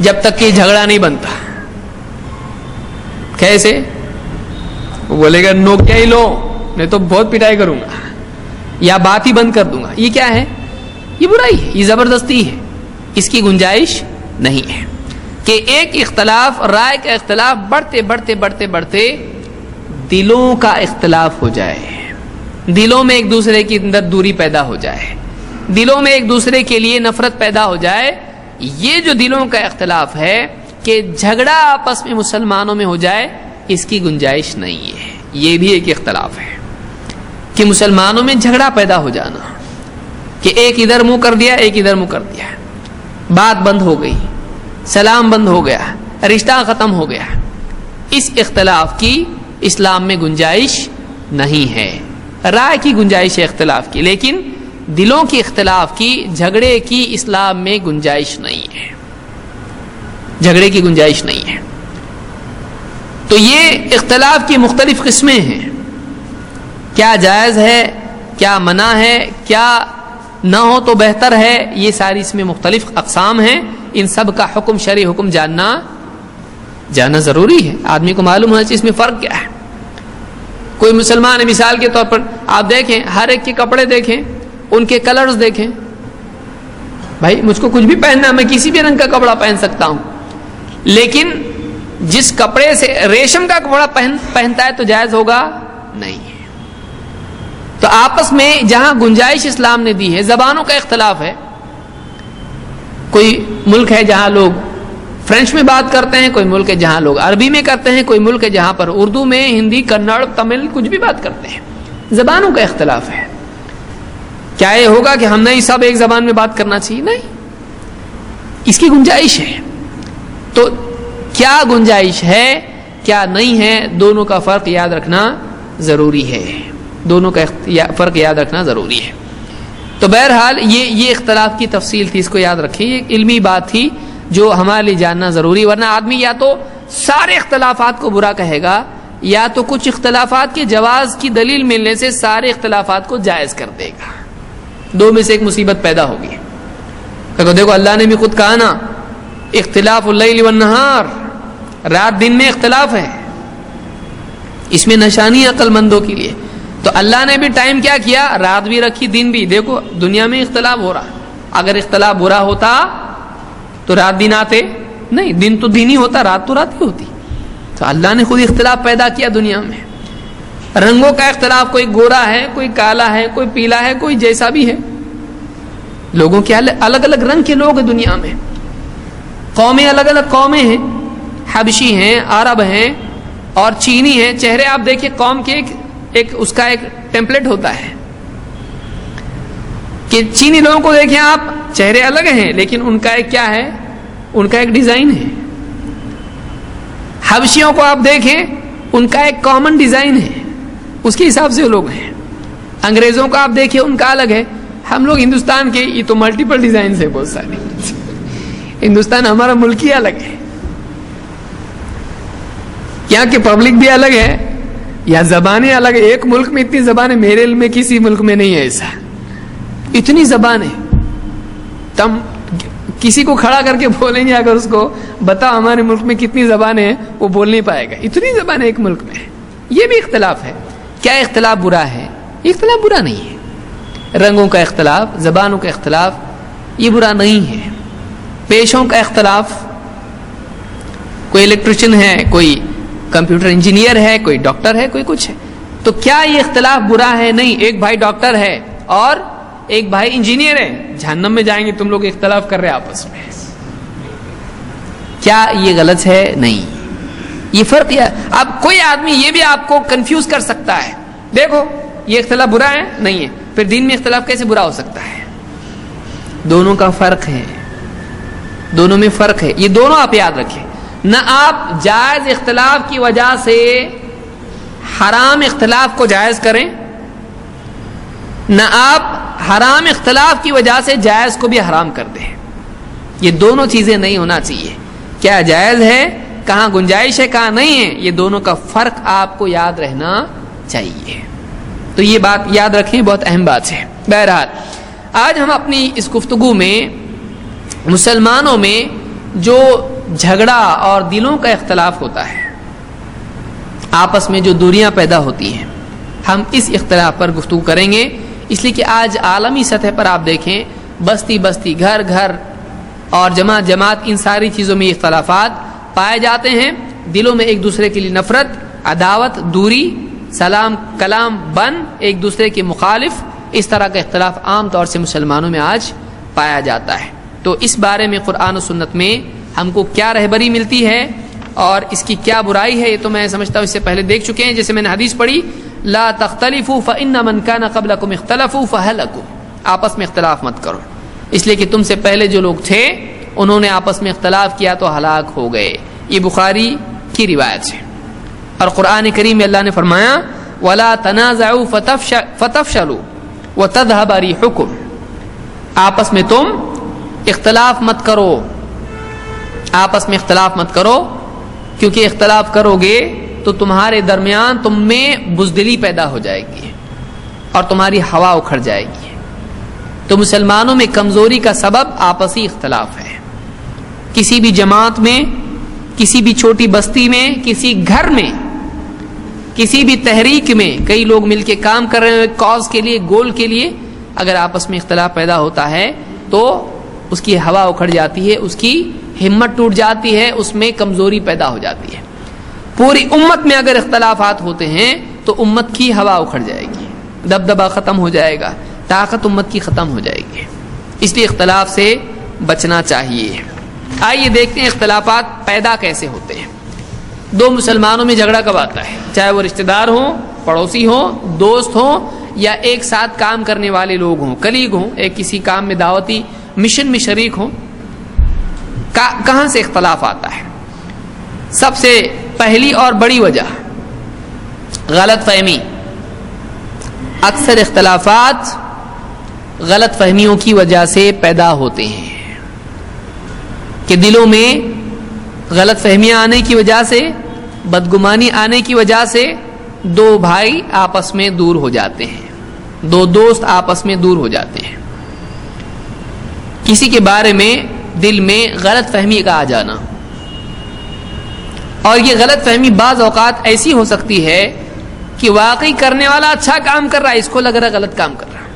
جب تک کہ جھگڑا نہیں بنتا۔ کیسے؟ وہ بولے گا، نو کیا ہی لو، میں تو بہت پٹائی کروں گا۔ یا بات ہی بند کر دوں گا۔ یہ کیا ہے؟ یہ برائی ہے، یہ زبردستی ہے۔ اس کی گنجائش نہیں ہے۔ کہ ایک اختلاف، رائے کا اختلاف بڑھتے بڑھتے بڑھتے بڑھتے دلوں کا اختلاف ہو جائے۔ دلوں میں ایک دوسرے کے اندر دوری پیدا ہو جائے۔ دلوں میں ایک دوسرے کے لیے نفرت پیدا ہو جائے۔ یہ جو دلوں کا اختلاف ہے کہ جھگڑا آپس میں مسلمانوں میں ہو جائے، اس کی گنجائش نہیں ہے۔ یہ بھی ایک اختلاف ہے کہ مسلمانوں میں جھگڑا پیدا ہو جانا، کہ ایک ادھر منہ کر دیا، ایک ادھر منہ کر دیا۔ بات بند ہو گئی۔ سلام بند ہو گیا، رشتہ ختم ہو گیا۔ اس اختلاف کی اسلام میں گنجائش نہیں ہے۔ رائے کی گنجائش ہے اختلاف کی، لیکن دلوں کے اختلاف کی، جھگڑے کی اسلام میں گنجائش نہیں ہے۔ جھگڑے کی گنجائش نہیں ہے۔ تو یہ اختلاف کی مختلف قسمیں ہیں۔ کیا جائز ہے، کیا منع ہے، کیا نہ ہو تو بہتر ہے۔ یہ ساری اس میں مختلف اقسام ہیں۔ ان سب کا حکم شرع حکم جاننا جاننا ضروری ہے۔ آدمی کو معلوم ہونا چاہیے اس میں فرق کیا ہے۔ کوئی مسلمان ہے، مثال کے طور پر آپ دیکھیں، ہر ایک کے کپڑے دیکھیں، ان کے کلرز دیکھیں۔ بھائی، مجھ کو کچھ بھی پہننا، میں کسی بھی رنگ کا کپڑا پہن سکتا ہوں۔ لیکن جس کپڑے سے ریشم کا کپڑا پہن پہنتا ہے تو جائز ہوگا نہیں۔ تو آپس میں جہاں گنجائش اسلام نے دی ہے، زبانوں کا اختلاف ہے۔ کوئی ملک ہے جہاں لوگ فرینچ میں بات کرتے ہیں، کوئی ملک ہے جہاں لوگ عربی میں کرتے ہیں، کوئی ملک ہے جہاں پر اردو میں، ہندی، کنڑ، تمل کچھ بھی بات کرتے ہیں۔ زبانوں کا اختلاف ہے۔ کیا یہ ہوگا کہ ہم نہیں سب ایک زبان میں بات کرنا چاہیے؟ نہیں۔ اس کی گنجائش ہے۔ تو کیا گنجائش ہے، کیا نہیں ہے، دونوں کا فرق یاد رکھنا ضروری ہے۔ دونوں کا فرق یاد رکھنا ضروری ہے۔ تو بہرحال یہ یہ اختلاف کی تفصیل تھی، اس کو یاد رکھیں۔ یہ علمی بات تھی جو ہمارے لیے جاننا ضروری ورنہ آدمی یا تو سارے اختلافات کو برا کہے گا، یا تو کچھ اختلافات کے جواز کی دلیل ملنے سے سارے اختلافات کو جائز کر دے گا۔ دو میں سے ایک مصیبت پیدا ہوگی۔ دیکھو، اللہ نے بھی خود کہا نا، اختلاف اللیل والنہار رات دن میں اختلاف ہے۔ اس میں نشانی عقل مندوں کے لیے۔ تو اللہ نے بھی ٹائم کیا کیا؟ رات بھی رکھی، دن بھی۔ دیکھو، دنیا میں اختلاف ہو رہا اگر اختلاف برا ہوتا تو رات دن آتے؟ نہیں، دن تو دن ہی ہوتا، رات تو رات ہی ہوتی۔ تو اللہ نے خود اختلاف پیدا کیا دنیا میں۔ رنگوں کا اختلاف، کوئی گورا ہے، کوئی کالا ہے، کوئی پیلا ہے، کوئی جیسا بھی ہے۔ لوگوں کے الگ الگ رنگ کے لوگ ہیں دنیا میں۔ قومیں الگ الگ قومیں ہیں۔ حبشی ہیں، عرب ہیں اور چینی ہیں۔ چہرے آپ دیکھیں، قوم کے ایک ایک اس کا ایک ٹیمپلیٹ ہوتا ہے کہ چینی لوگوں کو دیکھیں آپ، چہرے الگ ہیں، لیکن ان کا ایک کیا ہے؟ ان کا ایک ڈیزائن ہے۔ حبشیوں کو آپ دیکھیں، ان کا ایک کامن ڈیزائن ہے۔ اس کے حساب سے وہ لوگ ہیں۔ انگریزوں کو آپ دیکھیں، ان کا الگ ہے۔ ہم لوگ ہندوستان کے، یہ تو ملٹیپل ڈیزائن ہے بہت سارے۔ ہندوستان ہمارا ملک ہی الگ ہے۔ کیا کہ پبلک بھی الگ ہے۔ یا زبانیں الگ ایک ملک میں اتنی زبانیں میرے علم میں، کسی ملک میں نہیں ہے ایسا۔ اتنی زبانیں۔ تم کسی کو کھڑا کر کے بولیں گے اگر اس کو بتا ہمارے ملک میں کتنی زبانیں ہیں، وہ بول نہیں پائے گا۔ اتنی زبانیں ایک ملک میں یہ بھی اختلاف ہے۔ کیا اختلاف برا ہے؟ اختلاف برا نہیں ہے۔ رنگوں کا اختلاف، زبانوں کا اختلاف، یہ برا نہیں ہے۔ پیشوں کا اختلاف۔ کوئی الیکٹریشین ہے، کوئی کمپیوٹر انجینئر ہے، کوئی ڈاکٹر ہے، کوئی کچھ ہے۔ تو کیا یہ اختلاف برا ہے؟ نہیں، ایک بھائی ڈاکٹر ہے اور ایک بھائی انجینئر ہے۔ جہنم میں جائیں گے، تم لوگ اختلاف کر رہے آپس میں۔ کیا یہ غلط ہے؟ نہیں۔ یہ فرق اب کوئی آدمی یہ بھی آپ کو کنفیوز کر سکتا ہے۔ دیکھو، یہ اختلاف برا ہے؟ نہیں ہے۔ پھر دین میں اختلاف کیسے برا ہو سکتا ہے؟ دونوں کا فرق ہے۔ دونوں میں فرق ہے۔ یہ دونوں آپ یاد رکھیں۔ نہ آپ جائز اختلاف کی وجہ سے حرام اختلاف کو جائز کریں، نہ آپ حرام اختلاف کی وجہ سے جائز کو بھی حرام کر دیں۔ یہ دونوں چیزیں نہیں ہونا چاہیے۔ کیا جائز ہے، کہاں گنجائش ہے، کہاں نہیں ہے، یہ دونوں کا فرق آپ کو یاد رہنا چاہیے۔ تو یہ بات یاد رکھیں بہت اہم بات ہے۔ بہرحال، آج ہم اپنی اس گفتگو میں مسلمانوں میں جو جھگڑا اور دلوں کا اختلاف ہوتا ہے۔ آپس میں جو دوریاں پیدا ہوتی ہیں، ہم اس اختلاف پر گفتگو کریں گے۔ اس لیے کہ آج عالمی سطح پر آپ دیکھیں، بستی بستی، گھر گھر اور جماعت جماعت، ان ساری چیزوں میں اختلافات پائے جاتے ہیں۔ دلوں میں ایک دوسرے کے لیے نفرت، عداوت، دوری، سلام، کلام، بن، ایک دوسرے کے مخالف۔ اس طرح کا اختلاف عام طور سے مسلمانوں میں آج پایا جاتا ہے۔ تو اس بارے میں قرآن و سنت میں ہم کو کیا رہبری ملتی ہے اور اس کی کیا برائی ہے یہ تو میں سمجھتا ہوں اس سے پہلے دیکھ چکے ہیں، جیسے میں نے حدیث پڑھی، لا تختلفوا فان من كان قبلكم اختلفوا فهلكوا آپس میں اختلاف مت کرو۔ اس لیے کہ تم سے پہلے جو لوگ تھے، انہوں نے آپس میں اختلاف کیا تو ہلاک ہو گئے۔ یہ بخاری کی روایت ہے۔ اور قرآن کریم میں اللہ نے فرمایا، ولا تنازعوا فتفشلوا وتذهب ريحكم۔ آپس میں تم اختلاف مت کرو۔ آپس میں اختلاف مت کرو، کیونکہ اختلاف کرو گے تو تمہارے درمیان تم میں بزدلی پیدا ہو جائے گی اور تمہاری ہوا اکھڑ جائے گی۔ تو مسلمانوں میں کمزوری کا سبب آپسی اختلاف ہے۔ کسی بھی جماعت میں، کسی بھی چھوٹی بستی میں، کسی گھر میں، کسی بھی تحریک میں کئی لوگ مل کے کام کر رہے ہیں، کاز کے لیے، گول کے لیے، اگر آپس میں اختلاف پیدا ہوتا ہے تو اس کی ہوا اکھڑ جاتی ہے، اس کی ہمت ٹوٹ جاتی ہے، اس میں کمزوری پیدا ہو جاتی ہے۔ پوری امت میں اگر اختلافات ہوتے ہیں، تو امت کی ہوا اکھڑ جائے گی۔ دبدبا ختم ہو جائے گا۔ طاقت امت کی ختم ہو جائے گی۔ اس لیے اختلاف سے بچنا چاہیے۔ آئیے دیکھتے ہیں اختلافات پیدا کیسے ہوتے ہیں۔ دو مسلمانوں میں جھگڑا کب آتا ہے؟ چاہے وہ رشتہ دار ہوں، پڑوسی ہوں، دوست ہوں، یا ایک ساتھ کام کرنے والے لوگ ہوں، کلیگ ہوں، ایک کسی کام میں دعوتی مشن میں شریک ہوں کہاں سے اختلاف آتا ہے؟ سب سے پہلی اور بڑی وجہ، غلط فہمی۔ اکثر اختلافات غلط فہمیوں کی وجہ سے پیدا ہوتے ہیں، کہ دلوں میں غلط فہمیاں آنے کی وجہ سے، بدگمانی آنے کی وجہ سے دو بھائی آپس میں دور ہو جاتے ہیں، دو دوست آپس میں دور ہو جاتے ہیں۔ کسی کے بارے میں دل میں غلط فہمی کا آ جانا۔ اور یہ غلط فہمی بعض اوقات ایسی ہو سکتی ہے کہ واقعی کرنے والا اچھا کام کر رہا ہے، اس کو لگ رہا ہے غلط کام کر رہا ہے۔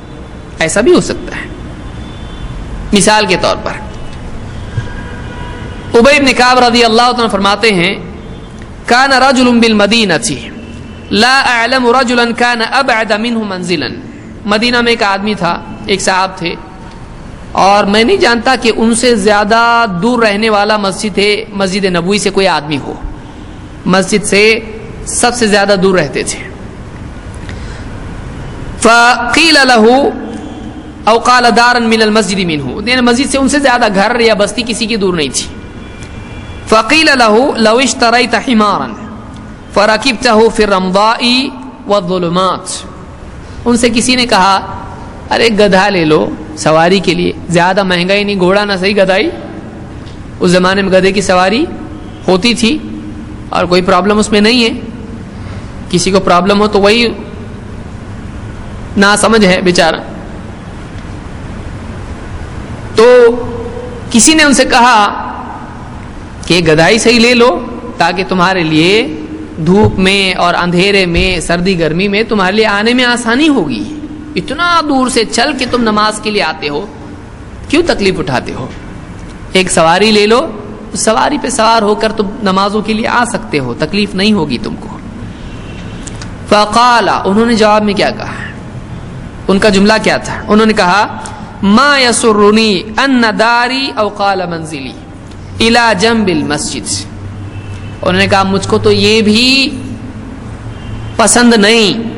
ایسا بھی ہو سکتا ہے۔ مثال کے طور پر ابئی نکاب رضی اللہ عنہ فرماتے ہیں، کان رجل بالمدینہ لا اعلم رجلا كان ابعد منه منزلا. مدینہ میں ایک آدمی تھا، ایک صاحب تھے۔ اور میں نہیں جانتا کہ ان سے زیادہ دور رہنے والا مسجد ہے، مسجد نبوی سے کوئی آدمی ہو۔ مسجد سے سب سے زیادہ دور رہتے تھے۔ فقیل له اوقال دارن من المسجد منہ یعنی مسجد سے ان سے زیادہ گھر یا بستی کسی کی دور نہیں تھی۔ فقیل له لو اشتریت حمارا فرکبته فی الرمضاء والظلمات۔ ان سے کسی نے کہا، ارے گدھا لے لو۔ سواری کے لیے۔ زیادہ مہنگا ہی نہیں، گھوڑا نہ صحیح گدھائی اس زمانے میں گدھے کی سواری ہوتی تھی اور کوئی پرابلم اس میں نہیں ہے۔ کسی کو پرابلم ہو تو وہی نہ سمجھ ہے بیچارہ۔ تو کسی نے ان سے کہا کہ گدائی صحیح لے لو تاکہ تمہارے لیے دھوپ میں اور اندھیرے میں، سردی گرمی میں تمہارے لیے آنے میں آسانی ہوگی۔ اتنا دور سے چل کے تم نماز کے لیے آتے ہو، کیوں تکلیف اٹھاتے ہو؟ ایک سواری لے لو سواری پہ سوار ہو کر تم نمازوں کے لیے آ سکتے ہو، تکلیف نہیں ہوگی تم کو۔ فقالا، انہوں نے جواب میں کیا کہا؟ ان کا جملہ کیا تھا؟ انہوں نے کہا، ما یسرنی ان داری او قال منزلی الى جنب المسجد. انہوں نے کہا، مجھ کو تو یہ بھی پسند نہیں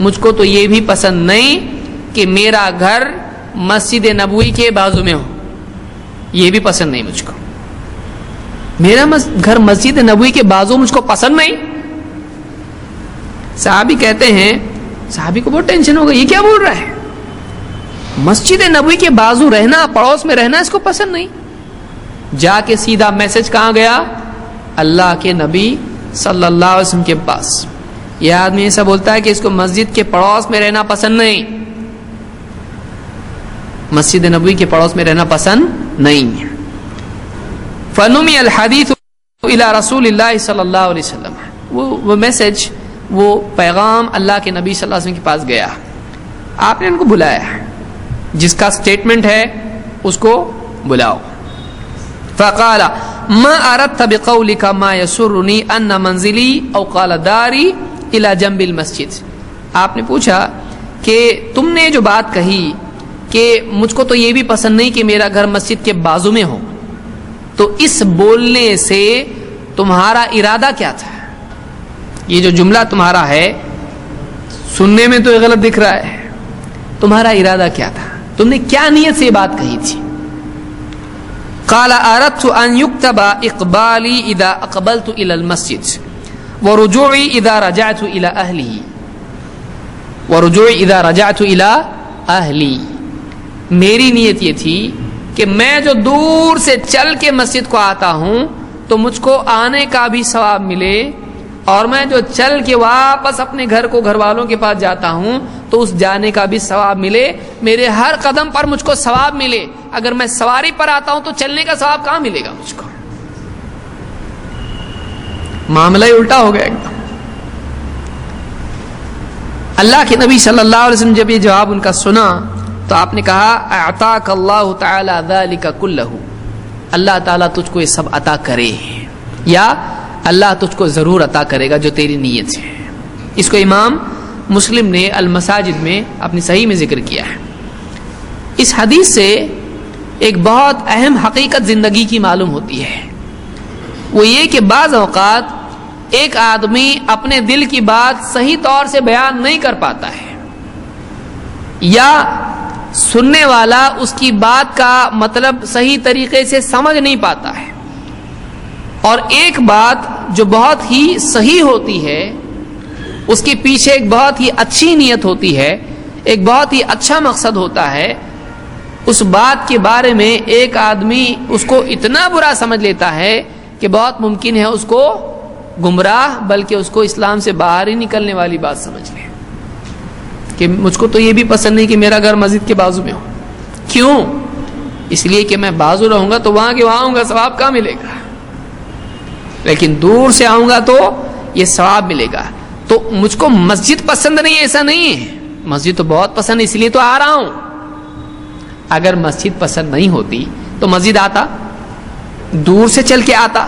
مجھ کو تو یہ بھی پسند نہیں کہ میرا گھر مسجد نبوی کے بازو میں ہو۔ یہ بھی پسند نہیں مجھ کو۔ میرا گھر مسجد نبوی کے بازو مجھ کو پسند نہیں۔ صحابی کہتے ہیں، صحابی کو بہت ٹینشن ہوگا، یہ کیا بول رہا ہے؟ مسجد نبوی کے بازو رہنا، پڑوس میں رہنا اس کو پسند نہیں۔ جا کے سیدھا میسج کہاں گیا؟ اللہ کے نبی صلی اللہ علیہ وسلم کے پاس۔ یہ آدمی ایسا بولتا ہے کہ اس کو مسجد کے پڑوس میں رہنا پسند نہیں۔ مسجد نبوی کے پڑوس میں رہنا پسند نہیں۔ فنومی الحدیث الى رسول اللہ صلی اللہ علیہ وسلم۔ وہ وہ میسج وہ پیغام اللہ کے نبی صلی اللہ علیہ وسلم کے پاس گیا۔ آپ نے ان کو بلایا۔ جس کا سٹیٹمنٹ ہے، اس کو بلاؤ۔ فقال، ما اردت بقولك ما يسرني ان منزلي او قال داري الى جنب المسجد۔ آپ نے پوچھا کہ تم نے جو بات کہی کہ مجھ کو تو یہ بھی پسند نہیں کہ میرا گھر مسجد کے بازو میں ہو، تو اس بولنے سے تمہارا ارادہ کیا تھا؟ یہ جو جملہ تمہارا ہے، سننے میں تو یہ غلط دکھ رہا ہے۔ تمہارا ارادہ کیا تھا؟ تم نے کیا نیت سے یہ بات کہی تھی؟ قال اردت ان يكتب اقبالي اذا اقبلت الى المسجد۔ ورجوعي اذا رجعت الى اهلي ورجوعي اذا رجعت الى اهلي میری نیت یہ تھی کہ میں جو دور سے چل کے مسجد کو آتا ہوں تو مجھ کو آنے کا بھی ثواب ملے اور میں جو چل کے واپس اپنے گھر کو گھر والوں کے پاس جاتا ہوں تو اس جانے کا بھی ثواب ملے، میرے ہر قدم پر مجھ کو ثواب ملے۔ اگر میں سواری پر آتا ہوں تو چلنے کا ثواب کہاں ملے گا مجھ کو؟ معاملہ ہی الٹا ہو گیا ایک دم۔ اللہ کے نبی صلی اللہ علیہ وسلم جب یہ جواب ان کا سنا تو آپ نے کہا، اعطاک اللہ تعالی ذالک کلہ اللہ تعالیٰ تجھ کو یہ سب عطا کرے۔ یا اللہ تجھ کو ضرور عطا کرے گا جو تیری نیت ہے اس کو امام مسلم نے المساجد میں اپنی صحیح میں ذکر کیا ہے۔ اس حدیث سے ایک بہت اہم حقیقت زندگی کی معلوم ہوتی ہے۔ وہ یہ کہ بعض اوقات ایک آدمی اپنے دل کی بات صحیح طور سے بیان نہیں کر پاتا ہے یا سننے والا اس کی بات کا مطلب صحیح طریقے سے سمجھ نہیں پاتا ہے اور ایک بات جو بہت ہی صحیح ہوتی ہے، اس کے پیچھے ایک بہت ہی اچھی نیت ہوتی ہے، ایک بہت ہی اچھا مقصد ہوتا ہے، اس بات کے بارے میں ایک آدمی اس کو اتنا برا سمجھ لیتا ہے کہ بہت ممکن ہے اس کو گمراہ، بلکہ اس کو اسلام سے باہر ہی نکلنے والی بات سمجھ لے کہ مجھ کو تو یہ بھی پسند نہیں کہ میرا گھر مسجد کے بازو میں ہو۔ کیوں؟ اس لیے کہ میں بازو رہوں گا تو وہاں کے وہاں آؤں گا، ثواب کہاں ملے گا؟ لیکن دور سے آؤں گا تو یہ ثواب ملے گا۔ تو مجھ کو مسجد پسند نہیں ایسا نہیں ہے۔ مسجد تو بہت پسند اس لیے تو آ رہا ہوں۔ اگر مسجد پسند نہیں ہوتی تو مسجد آتا۔ دور سے چل کے آتا۔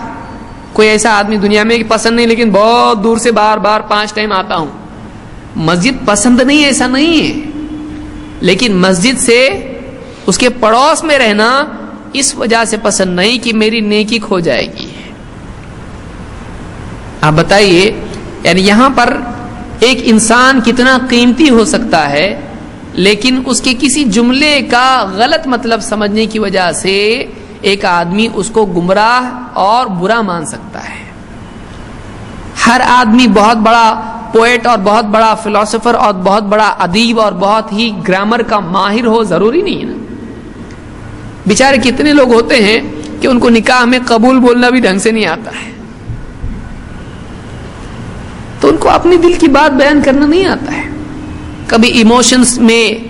کوئی ایسا آدمی دنیا میں پسند نہیں، لیکن بہت دور سے بار بار پانچ ٹائم آتا ہوں۔ مسجد پسند نہیں، ایسا نہیں ہے۔ لیکن مسجد سے اس کے پڑوس میں رہنا اس وجہ سے پسند نہیں کہ میری نیکی کھو جائے گی۔ آپ بتائیے یعنی یہاں پر ایک انسان کتنا قیمتی ہو سکتا ہے، لیکن اس کے کسی جملے کا غلط مطلب سمجھنے کی وجہ سے ایک آدمی اس کو گمراہ اور برا مان سکتا ہے۔ ہر آدمی بہت بڑا پوئٹ اور بہت بڑا فلاسفر اور بہت بڑا ادیب اور بہت ہی گرامر کا ماہر ہو ضروری نہیں ہے نا۔ بیچارے کتنے لوگ ہوتے ہیں کہ ان کو نکاح میں قبول بولنا بھی ڈھنگ سے نہیں آتا ہے۔ تو ان کو اپنی دل کی بات بیان کرنا نہیں آتا ہے۔ کبھی ایموشنس میں،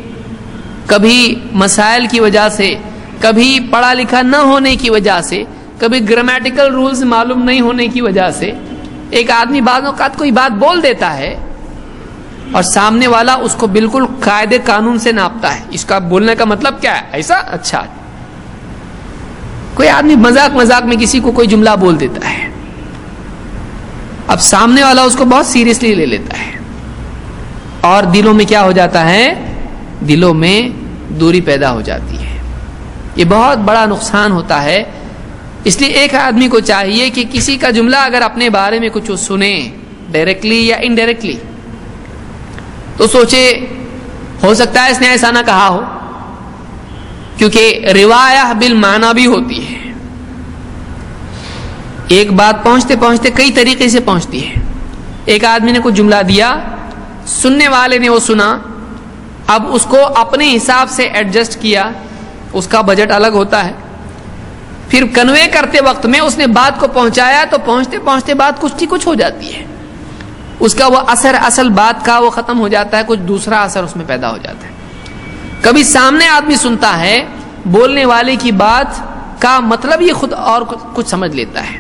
کبھی مسائل کی وجہ سے کبھی پڑھا لکھا نہ ہونے کی وجہ سے، کبھی گرامیٹیکل رولز معلوم نہیں ہونے کی وجہ سے ایک آدمی بعض اوقات کوئی بات بول دیتا ہے اور سامنے والا اس کو بالکل قاعدے قانون سے ناپتا ہے۔ اس کا بولنے کا مطلب کیا ہے؟ ایسا؟ اچھا۔ کوئی آدمی مذاق مذاق میں کسی کو کوئی جملہ بول دیتا ہے۔ اب سامنے والا اس کو بہت سیریسلی لے لیتا ہے۔ اور دلوں میں کیا ہو جاتا ہے؟ دلوں میں دوری پیدا ہو جاتی ہے۔ یہ بہت بڑا نقصان ہوتا ہے۔ اس لیے ایک آدمی کو چاہیے کہ کسی کا جملہ اگر اپنے بارے میں کچھ سنے ڈائریکٹلی یا انڈائریکٹلی تو سوچے ہو سکتا ہے اس نے ایسا نہ کہا ہو، کیونکہ روایا بل مانا بھی ہوتی ہے۔ ایک بات پہنچتے پہنچتے کئی طریقے سے پہنچتی ہے۔ ایک آدمی نے کوئی جملہ دیا، سننے والے نے وہ سنا، اب اس کو اپنے حساب سے ایڈجسٹ کیا۔ اس کا بجٹ الگ ہوتا ہے۔ پھر کنوے کرتے وقت میں اس نے بات کو پہنچایا تو پہنچتے پہنچتے بات کچھ کچھ ہو جاتی ہے۔ اس کا وہ اثر اصل بات کا وہ ختم ہو جاتا ہے، کچھ دوسرا اثر اس میں پیدا ہو جاتا ہے۔ کبھی سامنے آدمی سنتا ہے، بولنے والے کی بات کا مطلب یہ خود اور کچھ سمجھ لیتا ہے۔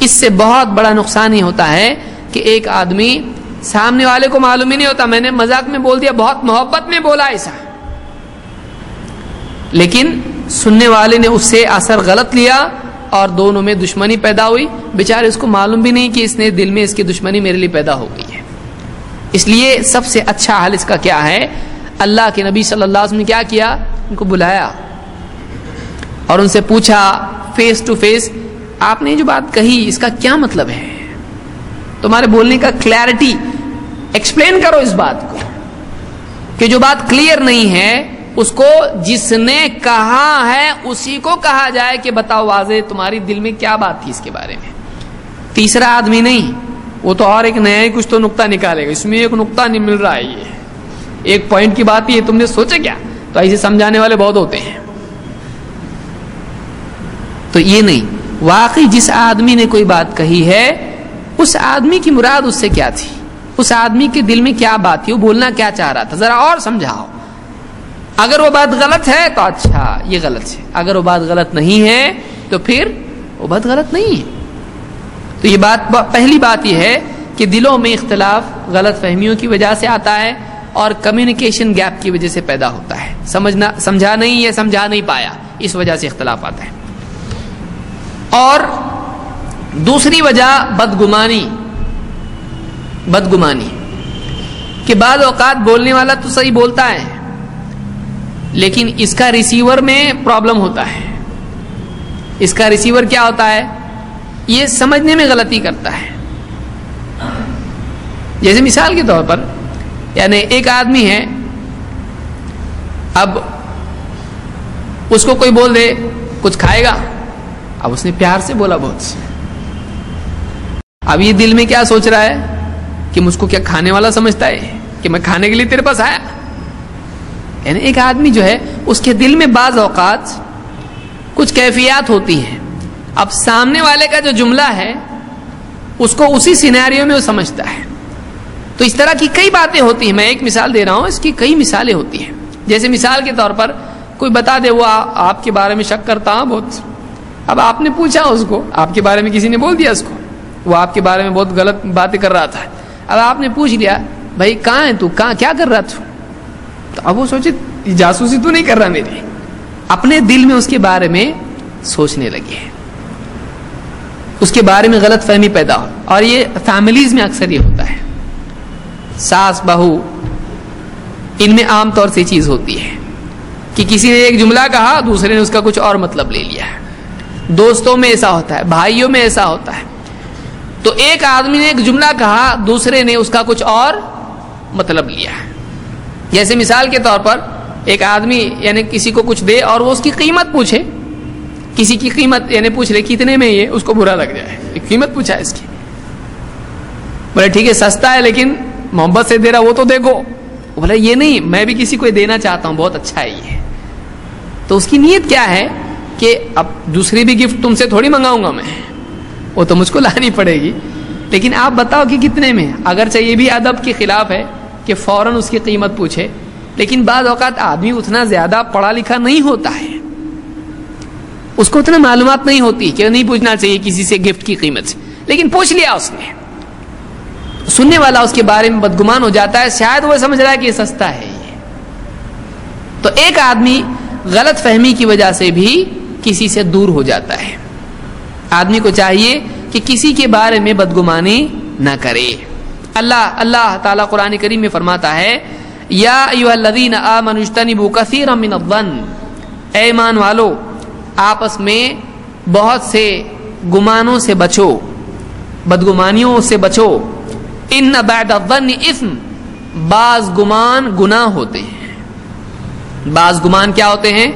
اس سے بہت بڑا نقصان ہی ہوتا ہے کہ ایک آدمی سامنے والے کو معلوم ہی نہیں ہوتا، میں نے مذاق میں بول دیا، بہت محبت میں بولا ایسا۔ لیکن سننے والے نے اس سے اثر غلط لیا اور دونوں میں دشمنی پیدا ہوئی۔ بیچارے اس کو معلوم بھی نہیں کہ اس نے دل میں اس کی دشمنی میرے لیے پیدا ہو گئی ہے۔ اس لیے سب سے اچھا حال اس کا کیا ہے؟ اللہ کے نبی صلی اللہ علیہ وسلم نے کیا کیا؟ ان کو بلایا اور ان سے پوچھا فیس ٹو فیس آپ نے جو بات کہی، اس کا کیا مطلب ہے؟ تمہارے بولنے کا کلیئرٹی ایکسپلین کرو اس بات کو کہ جو بات کلیئر نہیں ہے اس کو جس نے کہا ہے، اسی کو کہا جائے کہ بتاؤ واضح تمہاری دل میں کیا بات تھی اس کے بارے میں۔ تیسرا آدمی نہیں، وہ تو اور ایک نیا ہی کچھ تو نقطہ نکالے گا۔ اس میں ایک نقطہ نہیں مل رہا ہے یہ۔ ایک پوائنٹ کی بات یہ، تم نے سوچا کیا؟ تو ایسے سمجھانے والے بہت ہوتے ہیں۔ تو یہ نہیں، واقعی جس آدمی نے کوئی بات کہی ہے، اس آدمی کی مراد اس سے کیا تھی؟ اس آدمی کے دل میں کیا بات تھی؟ وہ بولنا کیا چاہ رہا تھا؟ ذرا اور سمجھاؤ۔ اگر وہ بات غلط ہے تو اچھا یہ غلط ہے۔ اگر وہ بات غلط نہیں ہے تو پھر وہ بات غلط نہیں ہے۔ تو یہ بات پہلی بات یہ ہے کہ دلوں میں اختلاف غلط فہمیوں کی وجہ سے آتا ہے اور کمیونیکیشن گیپ کی وجہ سے پیدا ہوتا ہے۔ سمجھنا سمجھا نہیں یا سمجھا نہیں پایا۔ اس وجہ سے اختلاف آتا ہے۔ اور دوسری وجہ بدگمانی۔ بدگمانی کہ بعض اوقات بولنے والا تو صحیح بولتا ہے۔ لیکن اس کا ریسیور میں پرابلم ہوتا ہے۔ اس کا ریسیور کیا ہوتا ہے؟ یہ سمجھنے میں غلطی کرتا ہے۔ جیسے مثال کے طور پر یعنی ایک آدمی ہے، اب اس کو کوئی بول دے، کچھ کھائے گا۔ اب اس نے پیار سے بولا بہت۔ سے اب یہ دل میں کیا سوچ رہا ہے؟ کہ مجھ کو کیا کھانے والا سمجھتا ہے؟ کہ میں کھانے کے لیے تیرے پاس آیا۔ یعنی ایک آدمی جو ہے، اس کے دل میں بعض اوقات کچھ کیفیات ہوتی ہیں۔ اب سامنے والے کا جو جملہ ہے، اس کو اسی سینیریو میں وہ سمجھتا ہے۔ تو اس طرح کی کئی باتیں ہوتی ہیں۔ میں ایک مثال دے رہا ہوں، اس کی کئی مثالیں ہوتی ہیں۔ جیسے مثال کے طور پر کوئی بتا دے، وہ آپ کے بارے میں شک کرتا ہوں بہت۔ اب آپ نے پوچھا اس کو، آپ کے بارے میں کسی نے بول دیا اس کو، وہ آپ کے بارے میں بہت غلط باتیں کر رہا تھا۔ اب آپ نے پوچھ لیا، بھائی کہاں ہے تو کہاں کیا کر رہا تھا تو اب وہ سوچے جاسوسی تو نہیں کر رہا میری۔ اپنے دل میں اس کے بارے میں سوچنے لگے اس کے بارے میں غلط فہمی پیدا ہو۔ اور یہ فیملیز میں اکثر یہ ہوتا ہے۔ ساس، بہو، ان میں عام طور سے چیز ہوتی ہے کہ کسی نے ایک جملہ کہا، دوسرے نے اس کا کچھ اور مطلب لے لیا ہے۔ دوستوں میں ایسا ہوتا ہے، بھائیوں میں ایسا ہوتا ہے۔ تو ایک آدمی نے ایک جملہ کہا، دوسرے نے اس کا کچھ اور مطلب لیا ہے۔ جیسے مثال کے طور پر ایک آدمی یعنی کسی کو کچھ دے اور وہ اس کی قیمت پوچھے، کسی کی قیمت یعنی پوچھ لے کتنے میں یہ، اس کو برا لگ جائے۔ قیمت پوچھا اس کی۔ بولے ٹھیک ہے، سستا ہے لیکن محبت سے دے رہا، وہ تو دیکھو بولے یہ نہیں، میں بھی کسی کو دینا چاہتا ہوں، بہت اچھا ہے یہ۔ تو اس کی نیت کیا ہے کہ اب دوسری بھی گفٹ تم سے تھوڑی منگاؤں گا میں۔ وہ تو مجھ کو لانی پڑے گی۔ لیکن آپ بتاؤ کہ کتنے میں؟ اگرچہ یہ بھی ادب کے خلاف ہے کہ فوراً اس کی قیمت پوچھے۔ لیکن بعض اوقات آدمی اتنا زیادہ پڑھا لکھا نہیں ہوتا ہے۔ اس کو اتنا معلومات نہیں ہوتی کہ نہیں پوچھنا چاہیے کسی سے گفٹ کی قیمت۔ سے لیکن پوچھ لیا اس نے۔ سننے والا اس کے بارے میں بدگمان ہو جاتا ہے۔ شاید وہ سمجھ رہا ہے کہ یہ سستا ہے یہ۔ تو ایک آدمی غلط فہمی کی وجہ سے بھی کسی سے دور ہو جاتا ہے۔ آدمی کو چاہیے کہ کسی کے بارے میں بدگمانی نہ کرے۔ اللہ اللہ تعالیٰ قرآن کریم میں فرماتا ہے، یا الذین آمنوا کثیرا من الظن۔ اے ایمان والو، آپس میں بہت سے گمانوں سے بچو، بدگمانیوں سے بچو۔ ان بعد الظن اثم، بعض گمان گناہ ہوتے ہیں۔ بعض گمان کیا ہوتے ہیں؟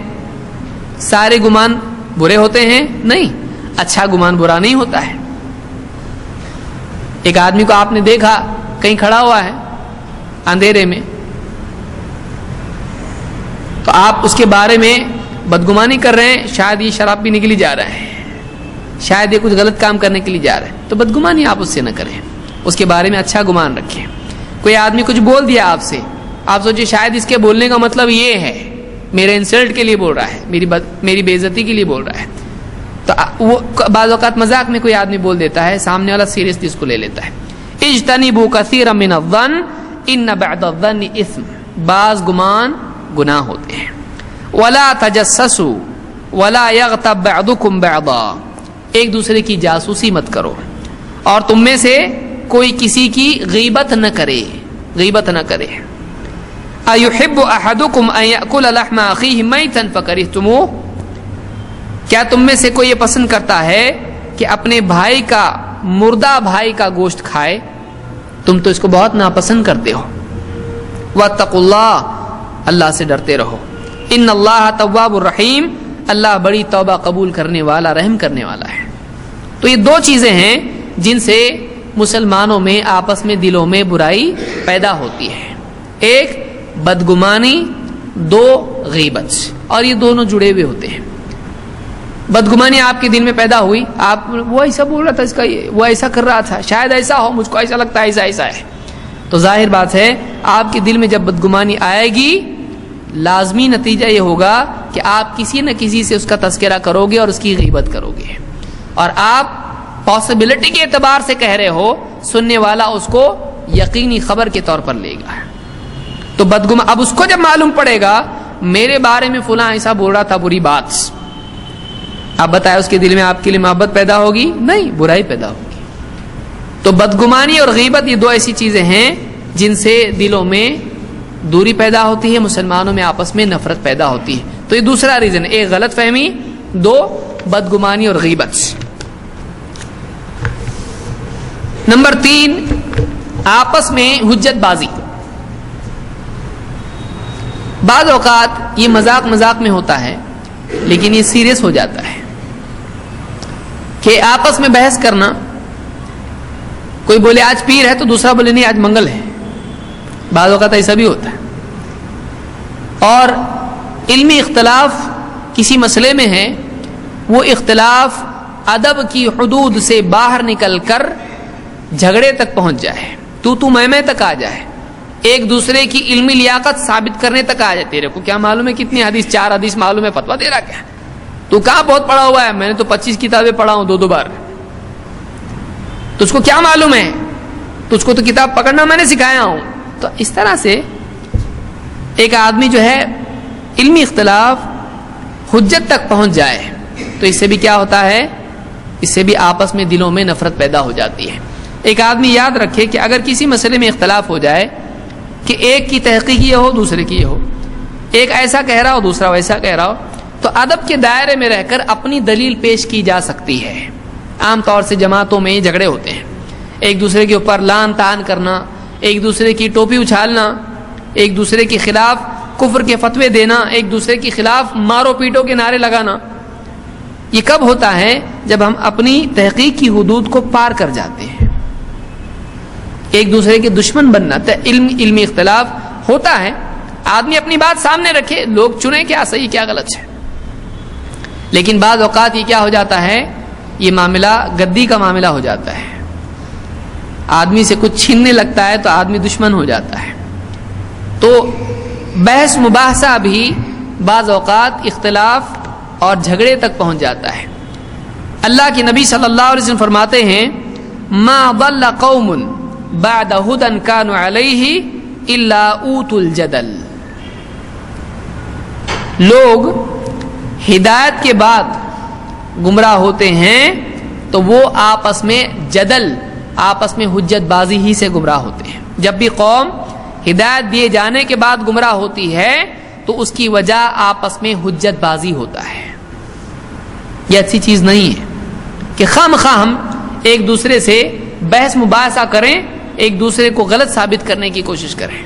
سارے گمان برے ہوتے ہیں؟ نہیں اچھا گمان برا نہیں ہوتا ہے۔ ایک آدمی کو آپ نے دیکھا، کہیں کھڑا ہوا ہے اندھیرے میں۔ تو آپ اس کے بارے میں بدگمانی کر رہے ہیں، شاید یہ شراب پینے کے لیے جا رہا ہے شاید یہ کچھ غلط کام کرنے کے لیے جا رہا ہے تو بدگمانی آپ اس سے نہ کریں۔ اس کے بارے میں اچھا گمان رکھیں۔ کوئی آدمی کچھ بول دیا آپ سے، آپ سوچے شاید اس کے بولنے کا مطلب یہ ہے، میرے انسلٹ کے لیے بول رہا ہے، میری میری بےزتی کے لیے بول رہا ہے۔ تو وہ بعض اوقات مذاق میں کوئی آدمی بول دیتا ہے، سامنے والا سیریسلی اس کو لے لیتا ہے۔ اجتنبوا كثيرا من الظن، ان بعد الظن اثم۔ بعض گمان گناہ ہوتے ہیں۔ ولا تجسسوا ولا يغتب بعضكم بعضا۔ ایک دوسرے کی جاسوسی مت کرو۔ اور تم میں سے کوئی کسی کی غیبت نہ کرے۔ غیبت نہ کرے۔ ایحب احدکم ان یاکل لحم اخیہ میتا فکرہتموه کیا تم میں سے کوئی یہ پسند کرتا ہے کہ اپنے بھائی کا مردہ بھائی کا گوشت کھائے؟ تم تو اس کو بہت ناپسند کرتے ہو۔ وَاتَّقُوا اللَّهَ اللہ سے ڈرتے رہو۔ ان اللہ طواب الرحیم، اللہ بڑی توبہ قبول کرنے والا، رحم کرنے والا ہے۔ تو یہ دو چیزیں ہیں جن سے مسلمانوں میں، آپس میں، دلوں میں برائی پیدا ہوتی ہے۔ ایک، بدگمانی، دو، غیبت۔ اور یہ دونوں جڑے ہوئے ہوتے ہیں۔ بدگمانی آپ کے دل میں پیدا ہوئی، آپ وہ ایسا بول رہا تھا، اس کا وہ ایسا کر رہا تھا، شاید ایسا ہو، مجھ کو ایسا لگتا ہے، ایسا ایسا ہے۔ تو ظاہر بات ہے، آپ کے دل میں جب بدگمانی آئے گی، لازمی نتیجہ یہ ہوگا کہ آپ کسی نہ کسی سے اس کا تذکرہ کرو گے اور اس کی غیبت کرو گے۔ اور آپ پاسبلٹی کے اعتبار سے کہہ رہے ہو، سننے والا اس کو یقینی خبر کے طور پر لے گا۔ تو بدگما اب اس کو جب معلوم پڑے گا، میرے بارے میں فلاں ایسا بول رہا تھا، بری بات۔ آپ بتائیں اس کے دل میں آپ کے لیے محبت پیدا ہوگی؟ نہیں، برائی پیدا ہوگی۔ تو بدگمانی اور غیبت یہ دو ایسی چیزیں ہیں جن سے دلوں میں دوری پیدا ہوتی ہے، مسلمانوں میں آپس میں نفرت پیدا ہوتی ہے۔ تو یہ دوسرا ریزن ایک غلط فہمی، دو بدگمانی اور غیبت۔ نمبر تین، آپس میں حجت بازی۔ بعض اوقات یہ مذاق مذاق میں ہوتا ہے، لیکن یہ سیریس ہو جاتا ہے۔ کہ آپس میں بحث کرنا، کوئی بولے آج پیر ہے تو دوسرا بولے نہیں، آج منگل ہے۔ بعض اوقات ایسا بھی ہوتا ہے۔ اور علمی اختلاف کسی مسئلے میں ہے، وہ اختلاف ادب کی حدود سے باہر نکل کر جھگڑے تک پہنچ جائے۔ تو تو میں میں تک آ جائے۔ ایک دوسرے کی علمی لیاقت ثابت کرنے تک آ جائے۔ تیرے کو کیا معلوم ہے کتنی حدیث، چار حدیث معلوم ہے فتوا دے رہا کیا تو کہاں بہت پڑھا ہوا ہے؟ میں نے تو پچیس کتابیں پڑھا ہوں دو دو بار۔ تو اس کو کیا معلوم ہے؟ تو اس کو تو کتاب پکڑنا میں نے سکھایا ہوں۔ تو اس طرح سے ایک آدمی جو ہے، علمی اختلاف حجت تک پہنچ جائے۔ تو اس سے بھی کیا ہوتا ہے؟ اس سے بھی آپس میں دلوں میں نفرت پیدا ہو جاتی ہے۔ ایک آدمی یاد رکھے کہ اگر کسی مسئلے میں اختلاف ہو جائے کہ ایک کی تحقیق یہ ہو، دوسرے کی یہ ہو۔ ایک ایسا کہہ رہا ہو، دوسرا ویسا کہہ رہا ہو۔ تو ادب کے دائرے میں رہ کر اپنی دلیل پیش کی جا سکتی ہے۔ عام طور سے جماعتوں میں جھگڑے ہوتے ہیں۔ ایک دوسرے کے اوپر لان تان کرنا، ایک دوسرے کی ٹوپی اچھالنا، ایک دوسرے کے خلاف کفر کے فتوے دینا، ایک دوسرے کے خلاف مارو پیٹوں کے نعرے لگانا۔ یہ کب ہوتا ہے جب ہم اپنی تحقیق کی حدود کو پار کر جاتے ہیں۔ ایک دوسرے کے دشمن بننا علم، علمی اختلاف ہوتا ہے۔ آدمی اپنی بات سامنے رکھے، لوگ چنے کیا صحیح، کیا غلط ہے۔ لیکن بعض اوقات یہ کیا ہو جاتا ہے؟ یہ معاملہ گدی کا معاملہ ہو جاتا ہے۔ آدمی سے کچھ چھیننے لگتا ہے تو آدمی دشمن ہو جاتا ہے۔ تو بحث مباحثہ بھی بعض اوقات اختلاف اور جھگڑے تک پہنچ جاتا ہے۔ اللہ کے نبی صلی اللہ علیہ وسلم فرماتے ہیں، ما ضل قوم بعد هدى كانوا عليه الا اوت الجدل. لوگ ہدایت کے بعد گمراہ ہوتے ہیں، تو وہ آپس میں جدل، آپس میں حجت بازی ہی سے گمراہ ہوتے ہیں۔ جب بھی قوم ہدایت دیے جانے کے بعد گمراہ ہوتی ہے، تو اس کی وجہ آپس میں حجت بازی ہوتا ہے۔ یہ اچھی چیز نہیں ہے کہ خام خواہ ہم ایک دوسرے سے بحث مباحثہ کریں، ایک دوسرے کو غلط ثابت کرنے کی کوشش کریں۔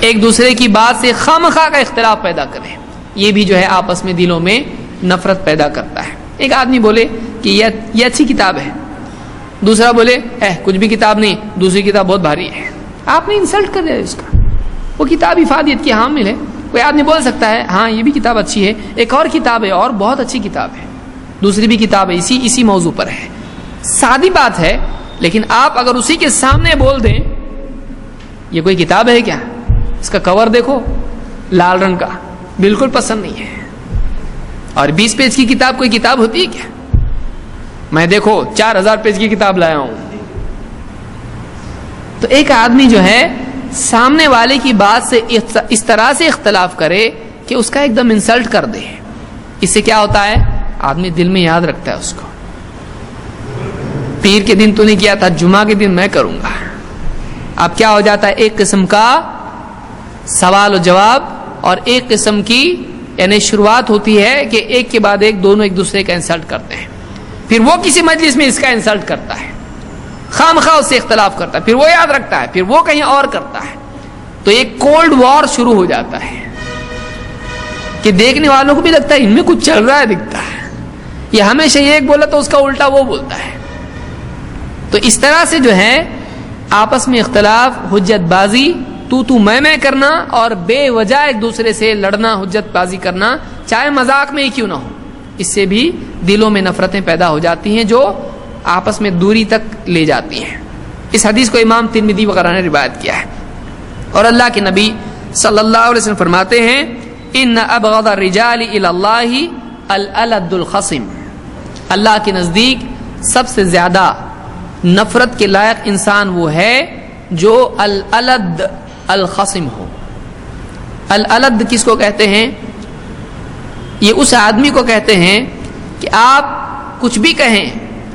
ایک دوسرے کی بات سے خام خواہ کا اختلاف پیدا کریں۔ یہ بھی جو ہے آپس میں دلوں میں نفرت پیدا کرتا ہے۔ ایک آدمی بولے کہ یہ اچھی کتاب ہے۔ دوسرا بولے، اے، کچھ بھی کتاب نہیں، دوسری کتاب بہت بھاری ہے۔ آپ نے انسلٹ کر دیا اس کا۔ وہ کتاب افادیت کی حامل ہے۔ کوئی آدمی بول سکتا ہے ہاں یہ بھی کتاب اچھی ہے۔ ایک اور کتاب ہے اور بہت اچھی کتاب ہے۔ دوسری بھی کتاب ہے، اسی اسی موضوع پر ہے۔ سادی بات ہے، لیکن آپ اگر اسی کے سامنے بول دیں، یہ کوئی کتاب ہے کیا؟ اس کا کور دیکھو، لال رنگ کا۔ بالکل پسند نہیں ہے۔ اور بیس پیج کی کتاب کوئی کتاب ہوتی ہے کیا؟ میں دیکھو، چار ہزار پیج کی کتاب لایا ہوں۔ تو ایک آدمی جو ہے، سامنے والے کی بات سے اس طرح سے اختلاف کرے کہ اس کا ایک دم انسلٹ کر دے۔ اس سے کیا ہوتا ہے؟ آدمی دل میں یاد رکھتا ہے اس کو۔ پیر کے دن تو نہیں کیا تھا، جمعہ کے دن میں کروں گا۔ اب کیا ہو جاتا ہے؟ ایک قسم کا سوال و جواب اور ایک قسم کی یعنی شروعات ہوتی ہے کہ ایک کے بعد ایک دونوں ایک دوسرے کا انسلٹ کرتے ہیں۔ پھر وہ کسی مجلس میں اس کا انسلٹ کرتا ہے۔ خام خواہ اس سے اختلاف کرتا ہے۔ پھر وہ یاد رکھتا ہے۔ پھر وہ کہیں اور کرتا ہے۔ تو ایک کولڈ وار شروع ہو جاتا ہے۔ کہ دیکھنے والوں کو بھی لگتا ہے ان میں کچھ چل رہا ہے، دکھتا ہے۔ یہ ہمیشہ ایک بولا تو اس کا الٹا وہ بولتا ہے۔ تو اس طرح سے جو ہے، آپس میں اختلاف، حجت بازی تو تو میں میں کرنا اور بے وجہ ایک دوسرے سے لڑنا، حجت بازی کرنا، چاہے مذاق میں ہی کیوں نہ ہو۔ اس سے بھی دلوں میں نفرتیں پیدا ہو جاتی ہیں جو آپس میں دوری تک لے جاتی ہیں۔ اس حدیث کو امام ترمیدی وغیرہ نے روایت کیا ہے۔ اور اللہ کے نبی صلی اللہ علیہ وسلم فرماتے ہیں، ان ابغض الرجال الى اللہ الالد الخصم اللہ کے نزدیک سب سے زیادہ نفرت کے لائق انسان وہ ہے جو الالد الخصم ہو۔ الالد کس کو کہتے ہیں؟ یہ اس آدمی کو کہتے ہیں کہ آپ کچھ بھی کہیں،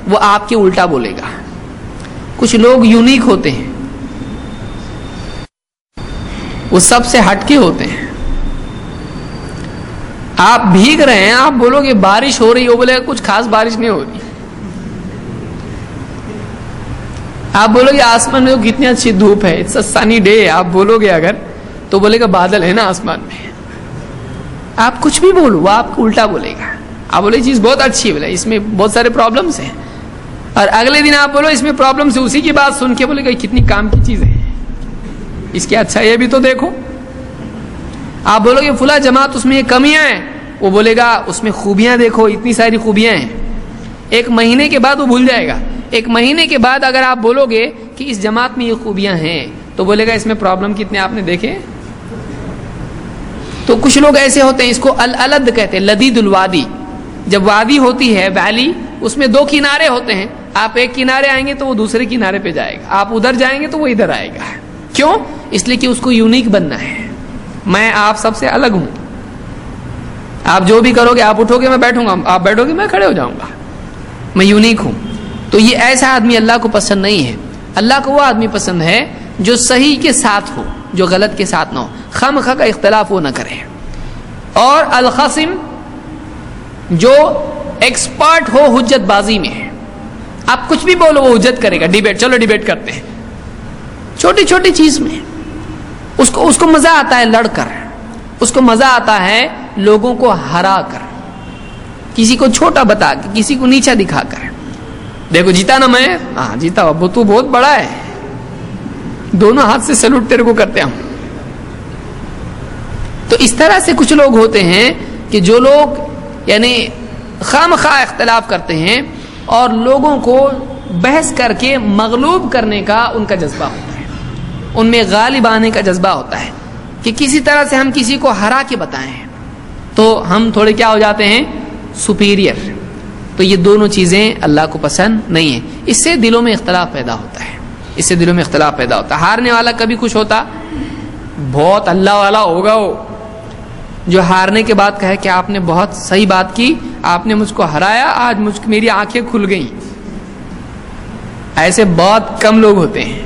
وہ آپ کے الٹا بولے گا۔ کچھ لوگ یونیک ہوتے ہیں۔ وہ سب سے ہٹ کے ہوتے ہیں۔ آپ بھیگ رہے ہیں، آپ بولو گے بارش ہو رہی ہو بولے کچھ خاص بارش نہیں ہو رہی۔ آپ بولو گے آسمان میں تو کتنی اچھی دھوپ ہے اٹس سنی ڈے آپ بولو گے اگر تو بولے گا بادل ہے نا آسمان میں۔ آپ کچھ بھی بولو، وہ آپ کو الٹا بولے گا۔ آپ بولے چیز بہت اچھی بولے، اس میں بہت سارے پرابلمس ہیں۔ اور اگلے دن آپ بولو اس میں پرابلم سے اسی کی بات سن کے بولے گا کتنی کام کی چیز ہے اس کی اچھا یہ بھی تو دیکھو۔ آپ بولو گے فلا جماعت اس میں یہ کمیاں ہیں، وہ بولے گا اس میں خوبیاں دیکھو، اتنی ساری خوبیاں ہیں۔ ایک مہینے کے بعد وہ بھول جائے گا۔ ایک مہینے کے بعد اگر آپ بولو گے کہ اس جماعت میں یہ خوبیاں ہیں، تو بولے گا اس میں پرابلم کتنے آپ نے دیکھے؟ تو کچھ لوگ ایسے ہوتے ہیں، اس کو الد کہتے ہیں، لدید الوادی۔ جب وادی ہوتی ہے، ویلی، اس میں دو کنارے ہوتے ہیں۔ آپ ایک کنارے آئیں گے تو وہ دوسرے کنارے پہ جائے گا۔ آپ ادھر جائیں گے تو وہ ادھر آئے گا۔ کیوں؟ اس لیے کہ اس کو یونیک بننا ہے۔ میں آپ سب سے الگ ہوں۔ آپ جو بھی کرو گے، آپ اٹھو گے، میں بیٹھوں گا۔ آپ بیٹھو گے، میں کھڑے ہو جاؤں گا۔ میں یونیک ہوں۔ تو یہ ایسا آدمی اللہ کو پسند نہیں ہے۔ اللہ کو وہ آدمی پسند ہے جو صحیح کے ساتھ ہو، جو غلط کے ساتھ نہ ہو۔ خم کا اختلاف وہ نہ کرے۔ اور القاسم جو ایکسپرٹ ہو حجت بازی میں آپ کچھ بھی بولو وہ حجت کرے گا۔ ڈیبیٹ چلو ڈیبیٹ کرتے ہیں۔ چھوٹی چھوٹی چیز میں۔ اس کو اس کو مزہ آتا ہے لڑ کر۔ اس کو مزہ آتا ہے لوگوں کو ہرا کر۔ کسی کو چھوٹا بتا کے، کسی کو نیچا دکھا کر۔ دیکھو جیتا نا میں ہاں جیتا ابو تو بہت بڑا ہے دونوں ہاتھ سے سلوٹ تیرے کو کرتے ہوں تو اس طرح سے کچھ لوگ ہوتے ہیں کہ جو لوگ یعنی خام خواہ اختلاف کرتے ہیں اور لوگوں کو بحث کر کے مغلوب کرنے کا ان کا جذبہ ہوتا ہے ان میں غالب آنے کا جذبہ ہوتا ہے کہ کسی طرح سے ہم کسی کو ہرا کے بتائیں تو ہم تھوڑے کیا ہو جاتے ہیں سپیریئر تو یہ دونوں چیزیں اللہ کو پسند نہیں ہیں۔ اس سے دلوں میں اختلاف پیدا ہوتا ہے۔ اس سے دلوں میں اختلاف پیدا ہوتا ہے۔ ہارنے والا کبھی خوش ہوتا؟ بہت اللہ والا ہوگا وہ۔ جو ہارنے کے بعد کہے کہ آپ نے بہت صحیح بات کی، آپ نے مجھ کو ہرایا، آج مجھ میری آنکھیں کھل گئیں۔ ایسے بہت کم لوگ ہوتے ہیں۔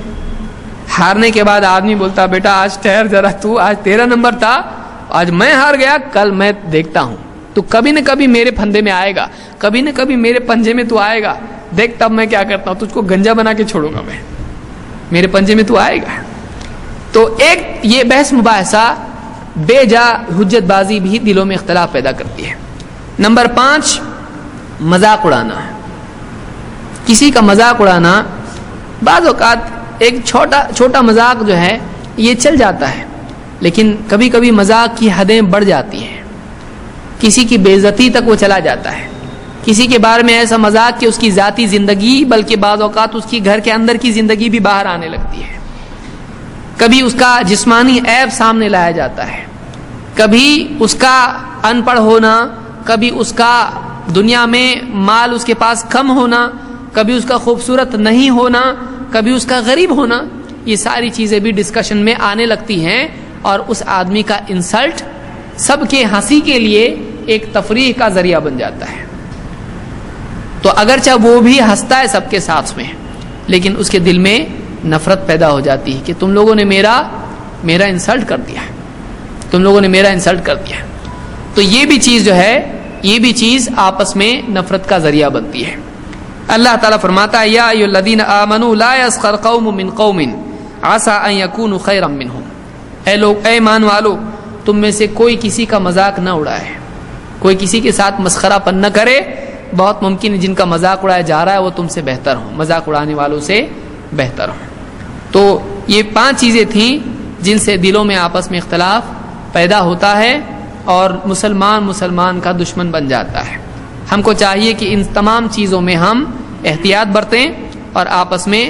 ہارنے کے بعد آدمی بولتا، بیٹا، آج ٹھہر ذرا تو، آج تیرا نمبر تھا، آج میں ہار گیا، کل میں دیکھتا ہوں۔ تو کبھی نہ کبھی میرے پھندے میں آئے گا۔ کبھی نہ کبھی میرے پنجے میں تو آئے گا۔ دیکھ تب میں کیا کرتا ہوں؟ تجھ کو گنجا بنا کے چھوڑوں گا میں۔ میرے پنجے میں تو آئے گا۔ تو ایک یہ بحث مباحثہ بے جا حجت بازی بھی دلوں میں اختلاف پیدا کرتی ہے۔ نمبر پانچ، مذاق اڑانا۔ کسی کا مذاق اڑانا بعض اوقات ایک چھوٹا چھوٹا مذاق جو ہے، یہ چل جاتا ہے۔ لیکن کبھی کبھی مذاق کی حدیں بڑھ جاتی ہیں۔ کسی کی بےزتی تک وہ چلا جاتا ہے۔ کسی کے بارے میں ایسا مذاق کہ اس کی ذاتی زندگی، بلکہ بعض اوقات اس کی گھر کے اندر کی زندگی بھی باہر آنے لگتی ہے۔ کبھی اس کا جسمانی عیب سامنے لایا جاتا ہے۔ کبھی اس کا ان پڑھ ہونا، کبھی اس کا دنیا میں مال اس کے پاس کم ہونا، کبھی اس کا خوبصورت نہیں ہونا، کبھی اس کا غریب ہونا، یہ ساری چیزیں بھی ڈسکشن میں آنے لگتی ہیں۔ اور اس آدمی کا انسلٹ سب کے ہنسی کے لیے ایک تفریح کا ذریعہ بن جاتا ہے۔ تو اگرچہ وہ بھی ہنستا ہے سب کے ساتھ میں، لیکن اس کے دل میں نفرت پیدا ہو جاتی ہے کہ تم لوگوں نے میرا میرا انسلٹ کر دیا ہے۔ تم لوگوں نے میرا انسلٹ کر دیا ہے۔ تو یہ بھی چیز جو ہے، یہ بھی چیز آپس میں نفرت کا ذریعہ بنتی ہے۔ اللہ تعالیٰ فرماتا ہے، یا الذین آمنوا لا يسخر قوم من قوم عسى ان يكونوا خيرا منهم اے لوگ، اے ایمان والو، تم میں سے کوئی کسی کا مذاق نہ اڑائے۔ کوئی کسی کے ساتھ مسخرہ پن نہ کرے، بہت ممکن ہے جن کا مذاق اڑایا جا رہا ہے، وہ تم سے بہتر ہو مذاق اڑانے والوں سے بہتر ہو تو یہ پانچ چیزیں تھیں جن سے دلوں میں آپس میں اختلاف پیدا ہوتا ہے اور مسلمان مسلمان کا دشمن بن جاتا ہے۔ ہم کو چاہیے کہ ان تمام چیزوں میں ہم احتیاط برتیں اور آپس میں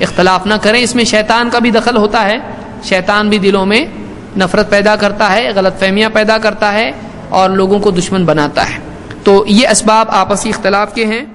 اختلاف نہ کریں۔ اس میں شیطان کا بھی دخل ہوتا ہے، شیطان بھی دلوں میں نفرت پیدا کرتا ہے، غلط فہمیاں پیدا کرتا ہے اور لوگوں کو دشمن بناتا ہے۔ تو یہ اسباب آپسی اختلاف کے ہیں۔